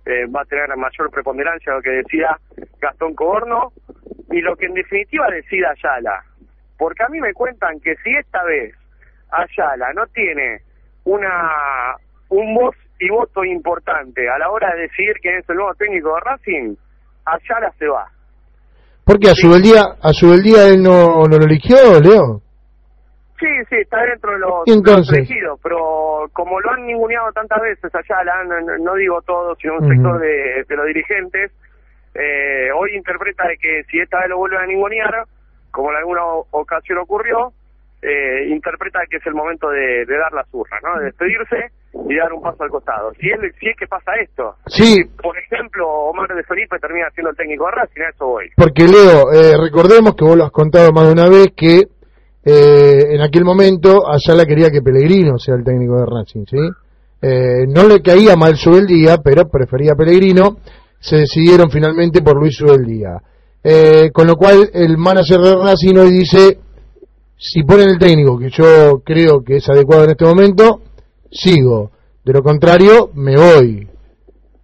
eh, va a tener mayor preponderancia lo que decida Gastón Coborno y lo que en definitiva decida Ayala. Porque a mí me cuentan que si esta vez Ayala no tiene una un voz y voto importante a la hora de decidir quién es el nuevo técnico de Racing, Ayala se va. Porque a su día, a su día él no, no lo eligió, Leo. Sí, sí, está dentro de los, ¿Y entonces? los elegidos, pero como lo han ninguneado tantas veces allá, no, no- no digo todos, sino un sector de, de los dirigentes, eh, hoy interpreta de que si esta vez lo vuelven a ningunear, como en alguna ocasión ocurrió, eh, interpreta que es el momento de, de dar la zurra, ¿no? De despedirse y dar un paso al costado. Si es, si es que pasa esto, Sí, por ejemplo, Omar de Felipe termina siendo el técnico de Racing, a eso voy. porque Leo, eh, recordemos que vos lo has contado más de una vez que eh, en aquel momento Ayala quería que Pellegrino sea el técnico de Racing, ¿sí? Eh, no le caía mal Subeldía, pero prefería Pellegrino. Se decidieron finalmente por Luis Subeldía. Eh, con lo cual el manager de Racing hoy dice, si ponen el técnico que yo creo que es adecuado en este momento, sigo. De lo contrario, me voy.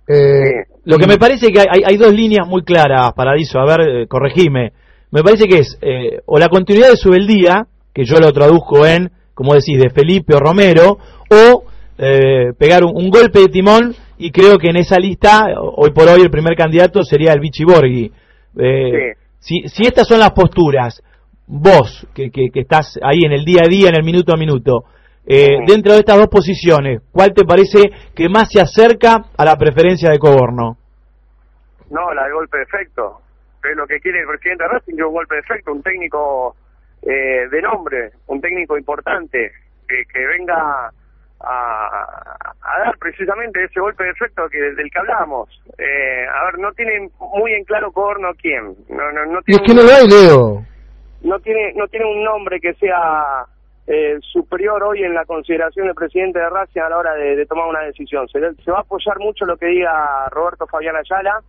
Eh, Lo que me parece que hay, hay- hay dos líneas muy claras, Paradiso, a ver, eh, corregime. Me parece que es eh, o la continuidad de Subeldía, que yo lo traduzco en, como decís, de Felipe o Romero, o eh, pegar un, un golpe de timón, y creo que en esa lista, hoy por hoy, el primer candidato sería el Vichy Borghi. Eh, si, si estas son las posturas, vos, que, que, que estás ahí en el día a día, en el minuto a minuto, eh, dentro de estas dos posiciones, ¿cuál te parece que más se acerca a la preferencia de Coborno? No, la de golpe de efecto. Es lo que quiere el presidente de Racing, que un golpe de efecto, un técnico eh, de nombre, un técnico importante, que, que venga a, a dar precisamente ese golpe de efecto que, del que hablábamos. Eh, a ver, no tiene muy en claro Coborno quién. No, no, no es tiene que un- no lo hay, Leo. no tiene no tiene un nombre que sea eh, superior hoy en la consideración del presidente de Racing a la hora de, de tomar una decisión. Se, se va a apoyar mucho lo que diga Roberto Fabián Ayala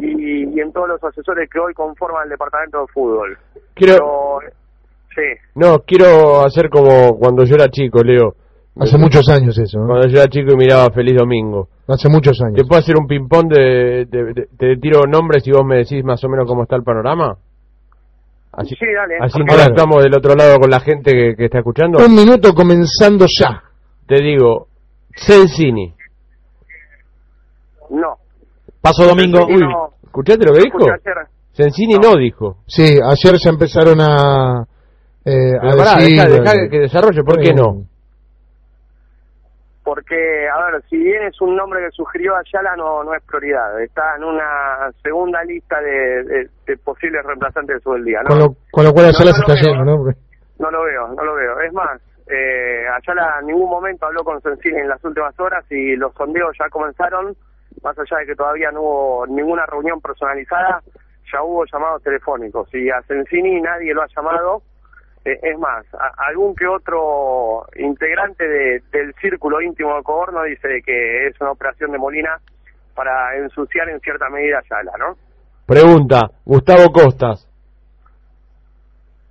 y, y en todos los asesores que hoy conforman el departamento de fútbol. Quiero- Pero, sí, No, quiero hacer como cuando yo era chico, Leo. Hace muchos años eso. ¿no? Cuando yo era chico y miraba Feliz Domingo. Hace muchos años. ¿Te puedo hacer un ping-pong de, de- de- Te tiro nombres y vos me decís más o menos cómo está el panorama? Así, sí, dale. así interactuamos del otro lado con la gente que, que está escuchando. Un minuto comenzando ya. Te digo, Sensini. No. Paso domingo. Uy, ¿escuchaste lo que dijo? Sensini no, dijo. Sí, ayer se empezaron a, eh, a pará, decir... deja- deja que desarrolle, ¿por qué no? porque, a ver, si bien es un nombre que sugirió Ayala, no, no es prioridad. Está en una segunda lista de, de- de posibles reemplazantes de su del día. ¿no? Con lo, con lo cual No, Ayala no se lo está veo, yendo, ¿no? Porque- No lo veo, no lo veo. Es más, eh, Ayala en ningún momento habló con Sensini en las últimas horas y los sondeos ya comenzaron, más allá de que todavía no hubo ninguna reunión personalizada, ya hubo llamados telefónicos y a Sensini nadie lo ha llamado. Eh, es más, a- algún que otro integrante de- del círculo íntimo de Coborno dice que es una operación de Molina para ensuciar en cierta medida a Ayala, ¿no? Pregunta, Gustavo Costas.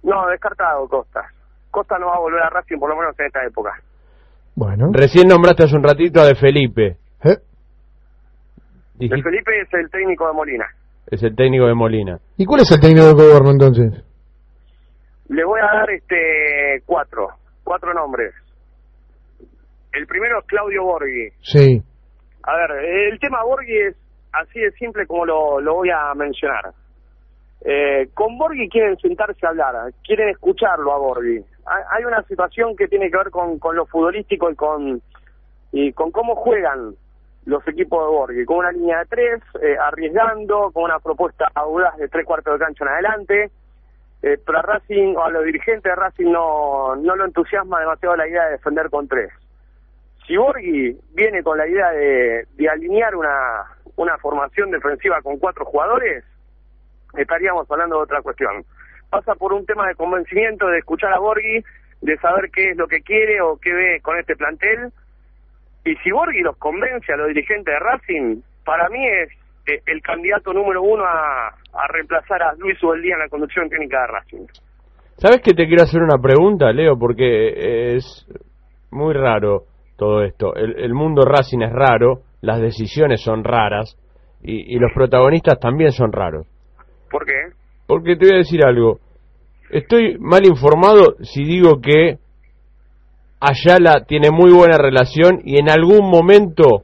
No, descartado Costas. Costa no va a volver a Racing por lo menos en esta época. Bueno. Recién nombraste hace un ratito a De Felipe. De Dijiste- Felipe es el técnico de Molina. es el técnico de Molina. ¿Y cuál es el técnico de Coborno entonces? Le voy a dar este cuatro, cuatro nombres. El primero es Claudio Borghi. Sí. A ver, el tema Borghi es así de simple como lo, lo voy a mencionar. Eh, con Borghi quieren sentarse a hablar, quieren escucharlo a Borghi. Hay, hay una situación que tiene que ver con, con lo futbolístico y con, y con cómo juegan los equipos de Borghi, con una línea de tres, eh, arriesgando, con una propuesta audaz de tres cuartos de cancha en adelante. Eh, pero a Racing, o a los dirigentes de Racing no, no lo entusiasma demasiado la idea de defender con tres. Si Borghi viene con la idea de, de alinear una, una formación defensiva con cuatro jugadores, estaríamos hablando de otra cuestión. Pasa por un tema de convencimiento, de escuchar a Borghi, de saber qué es lo que quiere o qué ve con este plantel. Y si Borghi los convence a los dirigentes de Racing, para mí es eh, el candidato número uno a, a reemplazar a Luis Ubeldía en la conducción técnica de Racing. ¿Sabes que te quiero hacer una pregunta, Leo? Porque es muy raro todo esto. El, el mundo Racing es raro, las decisiones son raras y, y los protagonistas también son raros. ¿Por qué? Porque te voy a decir algo. Estoy mal informado si digo que Ayala tiene muy buena relación y en algún momento,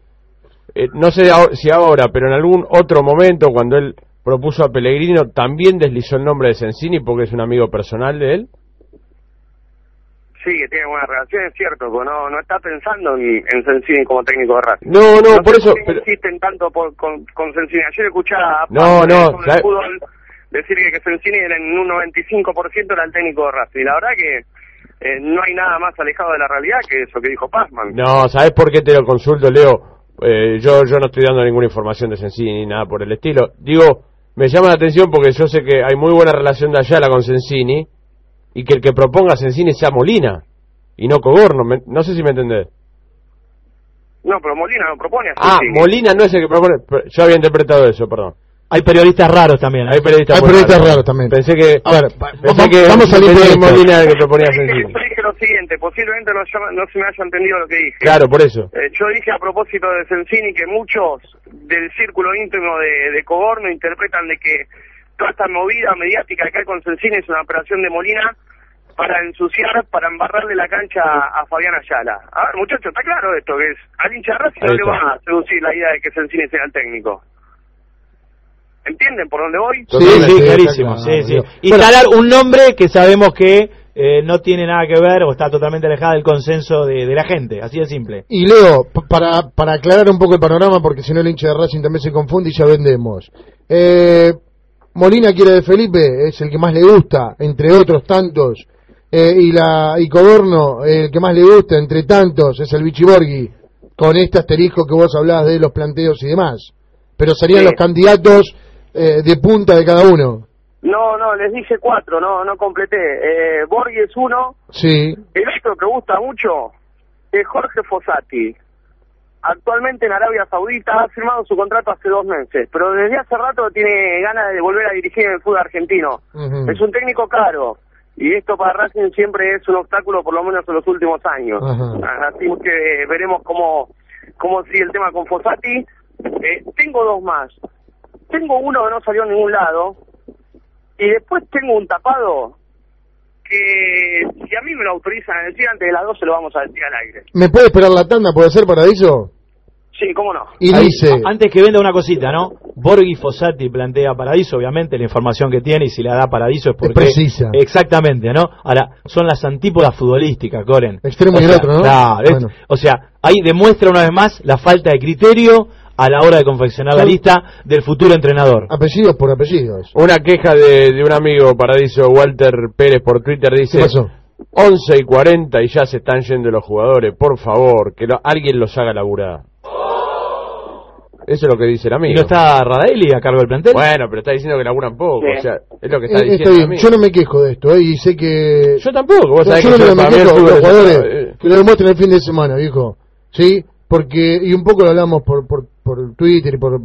eh, no sé si ahora, pero en algún otro momento, cuando él propuso a Pellegrino, también deslizó el nombre de Sensini porque es un amigo personal de él. Sí, que tiene buena relación, es cierto, pero no, no está pensando en, en Sensini como técnico de Racing. No, no, por eso, por qué pero- insisten tanto por- con, con Sensini. Ayer escuchaba a No, no, fútbol decir que Sensini era en un 95% era el técnico de Racing. Y la verdad que eh, no hay nada más alejado de la realidad que eso que dijo Pazman. No, ¿sabes por qué te lo consulto, Leo? Eh, yo, yo no estoy dando ninguna información de Sensini ni nada por el estilo. Digo, me llama la atención porque yo sé que hay muy buena relación de Ayala con Sensini y que el que proponga a Sensini sea Molina y no Cogorno. Me- no sé si me entendés. No, pero Molina no propone a Ah, Sensini. Molina no es el que propone. Yo había interpretado eso, perdón. Hay periodistas raros también. ¿eh? Hay periodistas, Hay muy periodistas raros. raros también. Pensé que. A ver, pensé va- que vamos a salir de. Molina que proponía a Yo dije, Sensini. yo dije lo siguiente, posiblemente no, se me haya entendido lo que dije. Claro, por eso. Eh, yo dije a propósito de Sensini que muchos del círculo íntimo de, de Coborno interpretan de que toda esta movida mediática que hay con Sensini es una operación de Molina para ensuciar, para embarrarle la cancha a Fabián Ayala. A ver, muchachos, está claro esto, que es al hincha de Racing no le va a seducir la idea de que Sensini sea el técnico. ¿Entienden por dónde voy? Sí, sí, clarísimo. Sí, sí. claro. Instalar un nombre que sabemos que eh, no tiene nada que ver o está totalmente alejada del consenso de, de la gente, así de simple. Y Leo, para, para aclarar un poco el panorama, porque si no el hincha de Racing también se confunde y ya vendemos. Eh, Molina quiere de Felipe, es el que más le gusta, entre otros tantos. Eh, y la y Coborno, el que más le gusta, entre tantos, es el Bichiborghi, con este asterisco que vos hablabas de los planteos y demás. Pero serían Sí. los candidatos eh, de punta de cada uno. No, no, les dije cuatro, no, no completé. Eh, Borghi es uno, Sí. El otro que gusta mucho es Jorge Fossati. Actualmente en Arabia Saudita ha firmado su contrato hace dos meses, pero desde hace rato tiene ganas de volver a dirigir el fútbol argentino. Es un técnico caro y esto para Racing siempre es un obstáculo, por lo menos en los últimos años. Ajá. Así que veremos cómo, cómo sigue el tema con Fossati. Eh, tengo dos más. Tengo uno que no salió a ningún lado y después tengo un tapado que si a mí me lo autorizan a decir antes de las 12 lo vamos a decir al aire. ¿Me puede esperar la tanda? ¿Puede ser Paradiso? Sí, cómo no. Y Ahí, dice... Antes que venda una cosita, ¿no? Borghi Fossati plantea Paradiso, obviamente, la información que tiene y si la da Paradiso es porque... precisa. Exactamente, ¿no? Ahora, son las antípodas futbolísticas, Coren. Extremo O y el otro, ¿no? claro, es- Bueno. o sea, ahí demuestra una vez más la falta de criterio a la hora de confeccionar la lista del futuro entrenador. Apellidos por apellidos. Una queja de, de un amigo Paradiso, Walter Pérez, por Twitter dice: ¿Qué pasó? 11 y 40 y ya se están yendo los jugadores. Por favor, que lo- alguien los haga laburar. Eso es lo que dice el amigo. ¿Y no está Radaeli a cargo del plantel? Bueno, pero está diciendo que laburan poco. Sí. O sea, es lo que está Eh, diciendo está el bien, amigo. yo no me quejo de esto, ¿eh? y sé que... Yo tampoco, vos Yo- sabés yo que no yo me el quejo de los es- jugadores eh, que lo demuestren el fin de semana, viejo. ¿Sí? Porque, y un poco lo hablamos por, por, por Twitter y por,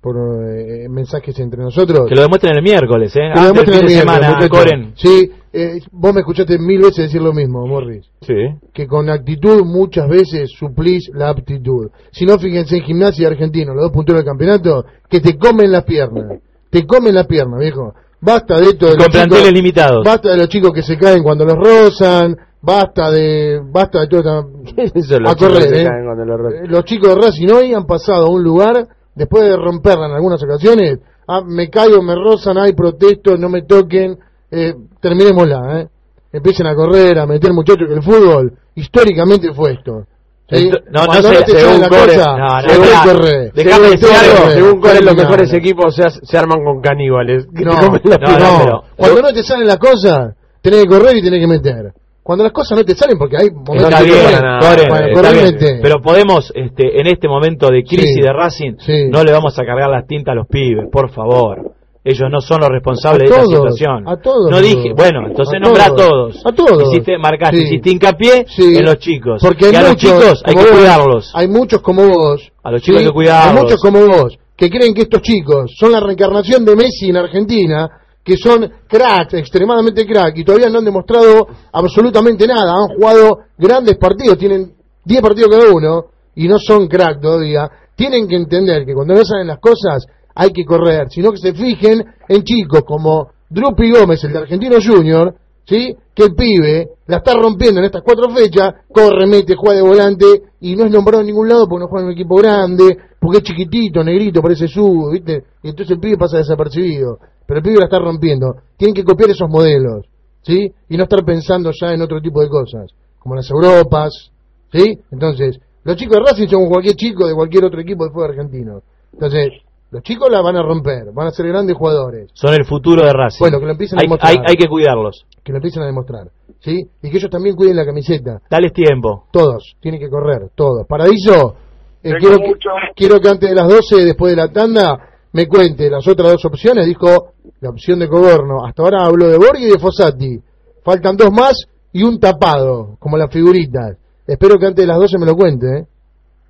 por eh, mensajes entre nosotros. Que lo demuestren el miércoles, ¿eh? Que lo demuestren de el miércoles, semana. Coren. Sí, eh, vos me escuchaste mil veces decir lo mismo, Morris. Sí. Que con actitud muchas veces suplís la aptitud. Si no, fíjense en gimnasia y argentino, los dos punteros del campeonato, que te comen las piernas. te comen la pierna, viejo. Basta de esto de Con los chicos, limitados. Basta de los chicos que se caen cuando los rozan, basta de basta de los a correr, ¿eh? los. Eh, Los chicos de Racing hoy han pasado a un lugar después de romperla en algunas ocasiones, ah, me caigo, me rozan, hay protesto, no me toquen, eh, terminémosla, ¿eh? Empiecen a correr, a meter muchachos que el fútbol históricamente fue esto. no, no sé, según la Core- cosa, no, no, se no, ve no, correr. Déjame Se ve decir algo, según Core, los mejores equipos se, se arman con caníbales. No, no, no. Pero- Cuando no te salen las cosas, tenés que correr y tenés que meter. Cuando las cosas no te salen, porque hay momentos Está que bien, bueno, está bien. pero podemos, este, en este momento de crisis Sí. de Racing, Sí. no le vamos a cargar las tintas a los pibes, por favor. Ellos no son los responsables A de esta todos, situación. a todos. No dije, bueno, entonces A nombra a todos. todos. A todos. Hiciste, marcaste, Sí. hiciste hincapié Sí. en los chicos. Porque y hay a los muchos, chicos hay que vos, cuidarlos. Hay muchos como vos. A los chicos hay que cuidarlos. Hay muchos como vos que creen que estos chicos son la reencarnación de Messi en Argentina, que son cracks, extremadamente cracks, y todavía no han demostrado absolutamente nada. Han jugado grandes partidos, tienen 10 partidos cada uno, y no son crack todavía. Tienen que entender que cuando no salen las cosas hay que correr, sino que se fijen en chicos como Drupi Gómez, el de Argentino Junior, ¿sí? Que el pibe la está rompiendo en estas cuatro fechas, corre, mete, juega de volante y no es nombrado en ningún lado porque no juega en un equipo grande, porque es chiquitito, negrito, parece su, ¿viste? Y entonces el pibe pasa desapercibido. Pero el pibe la está rompiendo. Tienen que copiar esos modelos, ¿sí? Y no estar pensando ya en otro tipo de cosas, como las Europas, ¿sí? Entonces, los chicos de Racing son cualquier chico de cualquier otro equipo de fútbol argentino. Entonces, los chicos la van a romper, van a ser grandes jugadores. Son el futuro de Racing. Bueno, que lo empiecen a demostrar. hay, hay que cuidarlos. Que lo empiecen a demostrar, ¿sí? Y que ellos también cuiden la camiseta. Dales tiempo. Todos, tienen que correr, todos. Paradiso, eh, quiero, que, quiero que antes de las 12, después de la tanda, me cuente las otras dos opciones. Dijo la opción de Coborno. Hasta ahora habló de Borghi y de Fossati. Faltan dos más y un tapado, como las figuritas. Espero que antes de las 12 me lo cuente, ¿eh?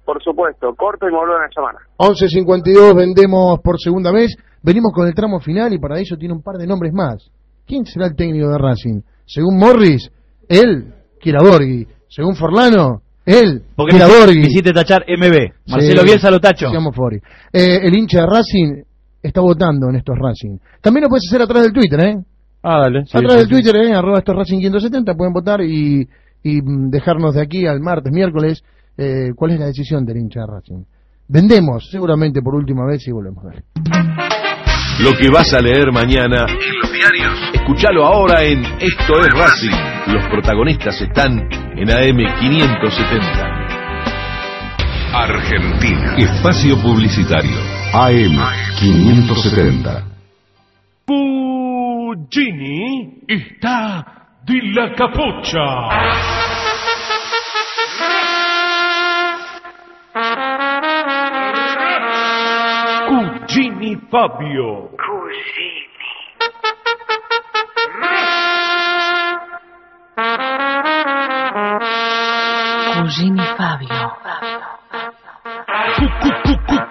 Por supuesto, corto y me vuelven a llamar. 11.52 vendemos por segunda vez. Venimos con el tramo final y para eso tiene un par de nombres más. ¿Quién será el técnico de Racing? Según Morris, él quiere a Borghi. Según Forlano, él Porque quiere a me hici- Borghi. me hiciste tachar MB. Marcelo Sí, Bielsa lo tacho. Eh, el hincha de Racing está votando en estos Racing. También lo puedes hacer atrás del Twitter, ¿eh? Ah, dale. sí, atrás sí, del sí. Twitter, ¿eh? Arroba estos Racing 570, pueden votar y, y mm, dejarnos de aquí al martes, miércoles, eh, cuál es la decisión del hincha de Racing. Vendemos, seguramente por última vez y volvemos. Dale. Lo que vas a leer mañana en los diarios. Escúchalo ahora en Esto es Racing. Los protagonistas están en AM 570. Argentina. Espacio Publicitario. AM 570. Puccini está de la capucha. Cugini Fabio. Cugini Fabio. Cugini.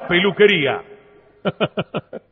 Peluquería.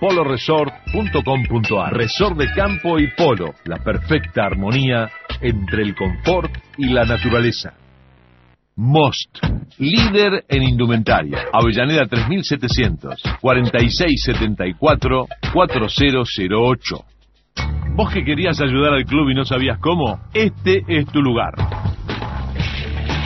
www.poloresort.com.ar Resort de campo y polo, la perfecta armonía entre el confort y la naturaleza. Most, líder en indumentaria. Avellaneda 3700, 4674, 4008. ¿Vos que querías ayudar al club y no sabías cómo? Este es tu lugar.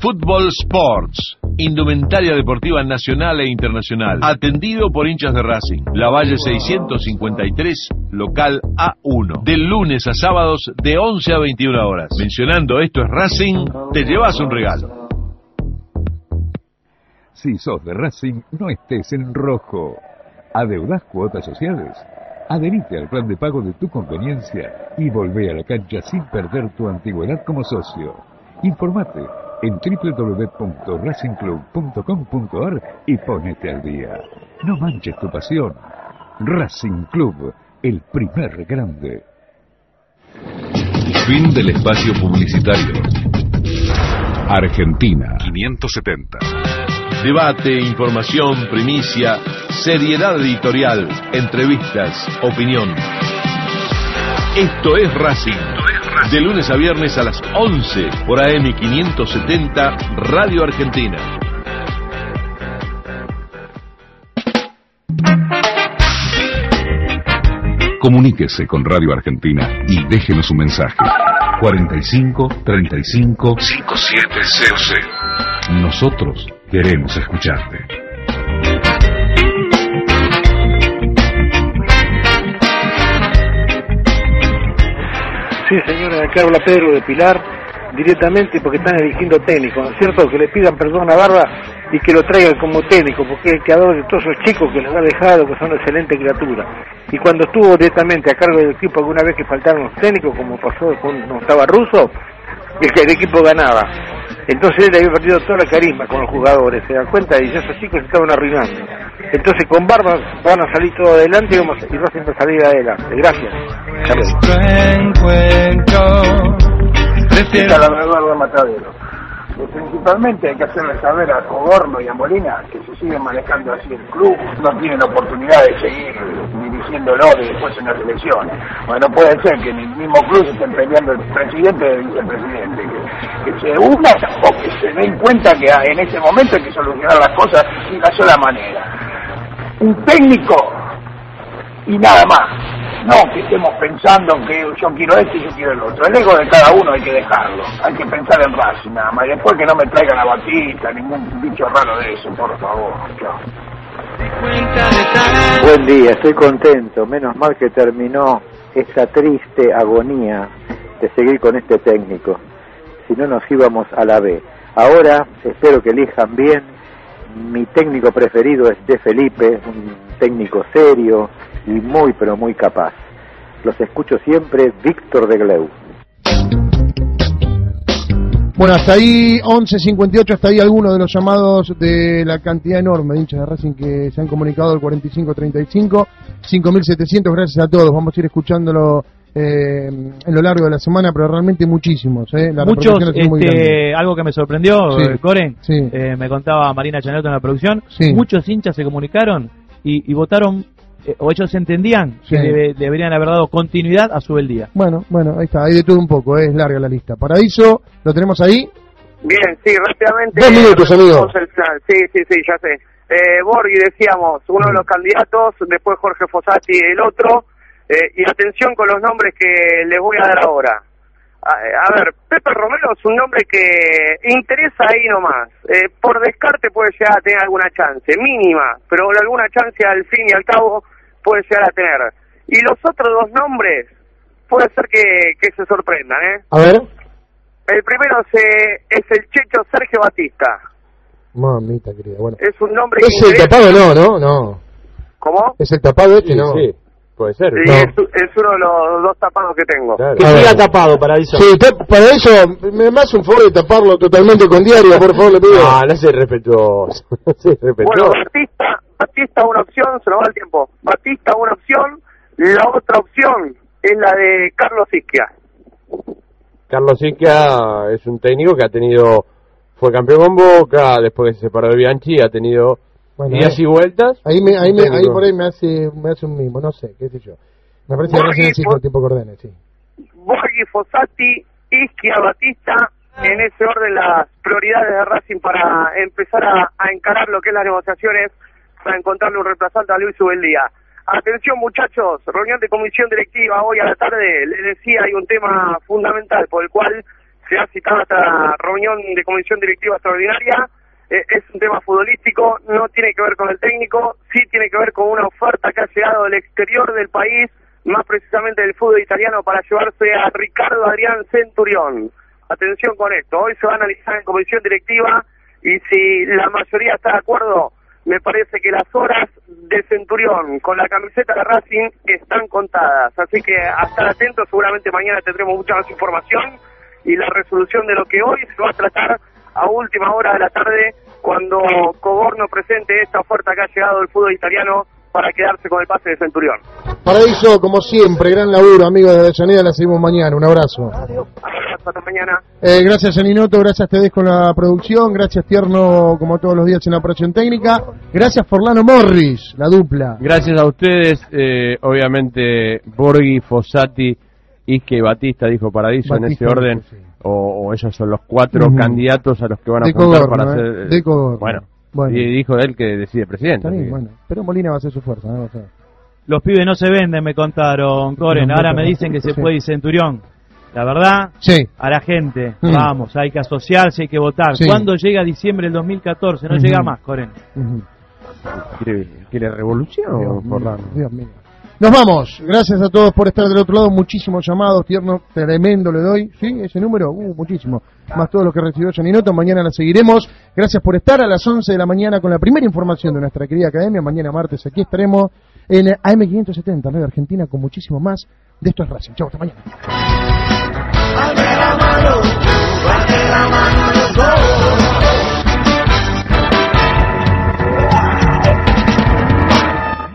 Fútbol Sports. Indumentaria deportiva nacional e internacional. Atendido por hinchas de Racing. La Valle 653, local A1. De lunes a sábados de 11 a 21 horas. Mencionando esto es Racing, te llevas un regalo. Si sos de Racing, no estés en rojo. ¿Adeudás cuotas sociales? Adherite al plan de pago de tu conveniencia y volvé a la cancha sin perder tu antigüedad como socio. Informate en www.racingclub.com.ar y ponete al día. No manches tu pasión. Racing Club, el primer grande. Fin del espacio publicitario. Argentina 570. Debate, información, primicia, seriedad editorial, entrevistas, opinión. Esto es Racing. De lunes a viernes a las 11 por AM 570 Radio Argentina. Comuníquese con Radio Argentina y déjenos un mensaje. 45 35 5700. Nosotros queremos escucharte. Sí, señora Carla Pedro de Pilar, directamente porque están eligiendo técnico, ¿no es cierto? Que le pidan perdón a Barba y que lo traigan como técnico, porque es el creador de todos esos chicos que les ha dejado, que son una excelente criatura. Y cuando estuvo directamente a cargo del equipo alguna vez que faltaron los técnicos, como pasó cuando estaba Russo, el el equipo ganaba. Entonces él había perdido toda la carisma con los jugadores, se da cuenta, y esos chicos se estaban arruinando. Entonces con Barba van a salir todo adelante y vamos y Racing va a salir adelante. Gracias. Esta es la verdad de Matadero. Principalmente hay que hacerle saber a Cogorno y a Molina que se siguen manejando así el club, no tienen oportunidad de seguir dirigiéndolo de después en las elecciones. Bueno, no puede ser que en el mismo club se estén peleando el presidente y el vicepresidente, que, que se unan o que se den cuenta que en ese momento hay que solucionar las cosas de una sola manera. Un técnico y nada más. No que estemos pensando que yo quiero esto y yo quiero el otro. El ego de cada uno hay que dejarlo. Hay que pensar en Racing nada más. Y después que no me traigan a Batista, ningún bicho raro de eso, por favor. Chao. Buen día, estoy contento. Menos mal que terminó esta triste agonía de seguir con este técnico. Si no nos íbamos a la B. Ahora espero que elijan bien. Mi técnico preferido es De Felipe, un técnico serio y muy pero muy capaz. Los escucho siempre, Víctor de Gleu. Bueno, hasta ahí 11.58, hasta ahí algunos de los llamados de la cantidad enorme de hinchas de Racing que se han comunicado al 4535, 5.700, gracias a todos, vamos a ir escuchándolo eh, en lo largo de la semana, pero realmente muchísimos. Eh. La Muchos, este, algo que me sorprendió, Sí. eh, Coren, Sí. eh, me contaba Marina Chaneto en la producción, Sí. muchos hinchas se comunicaron y, y votaron, o ellos entendían que debe- deberían haber dado continuidad a su beldía. Bueno, bueno, ahí está, hay de todo un poco, eh, es larga la lista. Paraíso, lo tenemos ahí. Bien, sí, rápidamente. Dos minutos, amigo. repasamos el plan. Sí, sí, sí, ya sé. Eh, Borghi decíamos, uno de los candidatos, después Jorge Fossati el otro, eh, y atención con los nombres que les voy a dar ahora. A, a ver, Pepe Romero es un nombre que interesa ahí nomás. Eh, por descarte puede llegar a tener alguna chance, mínima, pero alguna chance al fin y al cabo puede llegar a tener. Y los otros dos nombres puede ser que, que se sorprendan, ¿eh? A ver. El primero se- es el checho Sergio Batista. Mamita querida, bueno. Es un nombre que Es el interesa- tapado, no, no, no. ¿Cómo? Es el tapado este, no. Puede ser. Sí, es, es uno de los dos tapados que tengo. Que siga tapado, Paraíso. Sí, para eso, me me hace un favor de taparlo totalmente con diario, por favor, le pido. Ah, no sé respetuoso. No Bueno, respetuoso. Batista, Batista una opción, se nos va el tiempo. Batista una opción, la otra opción es la de Carlos Isquia. Carlos Isquia es un técnico que ha tenido fue campeón con Boca, después que se separó de Bianchi, ha tenido Bueno, eh, y vueltas. Ahí, me, ahí, me, ahí por ahí me hace, me hace un mismo, no sé, qué sé yo. Me parece que Racing necesita un tipo que ordene, sí. Borghi, Fossati, Ischia, Batista, en ese orden las prioridades de Racing para empezar a, a encarar lo que es las negociaciones para encontrarle un reemplazante a Luis Ubeldía. Atención muchachos, reunión de comisión directiva hoy a la tarde, les decía, hay un tema fundamental por el cual se ha citado esta reunión de comisión directiva extraordinaria. Eh, es un tema futbolístico, no tiene que ver con el técnico, sí tiene que ver con una oferta que ha llegado del exterior del país, más precisamente del fútbol italiano, para llevarse a Ricardo Adrián Centurión. Atención con esto, hoy se va a analizar en comisión directiva y si la mayoría está de acuerdo, me parece que las horas de Centurión con la camiseta de Racing están contadas. Así que a estar atentos, seguramente mañana tendremos mucha más información y la resolución de lo que hoy se va a tratar a última hora de la tarde cuando Coborno presente esta oferta que ha llegado del fútbol italiano para quedarse con el pase de Centurión. Paraíso, como siempre, gran laburo, amigos de Avellaneda, la seguimos mañana, un abrazo. Hasta mañana. Eh, gracias, Janinoto, gracias Tedes con la producción, gracias Tierno, como todos los días en la operación técnica, gracias Forlano Morris, la dupla. Gracias a ustedes, eh, obviamente Borghi, Fossati, Isque y Batista, dijo Paradiso, en Batista, ese orden, o, o ellos son los cuatro candidatos a los que van a De apuntar Cogorno, para eh, ser... de. Bueno, Bueno. y dijo él que decide presidente. Está bien, así que- bueno, pero Molina va a hacer su fuerza, ¿no? O sea, Los pibes no se venden, me contaron, Coren. No, Ahora no, me dicen que se sí. puede ir Centurión. La verdad, Sí. a la gente, Mm. vamos, hay que asociarse, hay que votar. Sí. ¿Cuándo llega diciembre del 2014? No Ujú. llega más, Coren. ujú. ¿Quiere, quiere revolución, Dios mío, Forlano? Dios mío. Nos vamos. Gracias a todos por estar del otro lado. Muchísimos llamados, tierno, tremendo le doy. Sí, ese número, uh, muchísimo. Más todos los que recibió Janinoto. Mañana la seguiremos. Gracias por estar a las 11 de la mañana con la primera información de nuestra querida academia. Mañana martes aquí estaremos en AM570, Radio Argentina, con muchísimo más de esto es Racing. Chau, hasta mañana.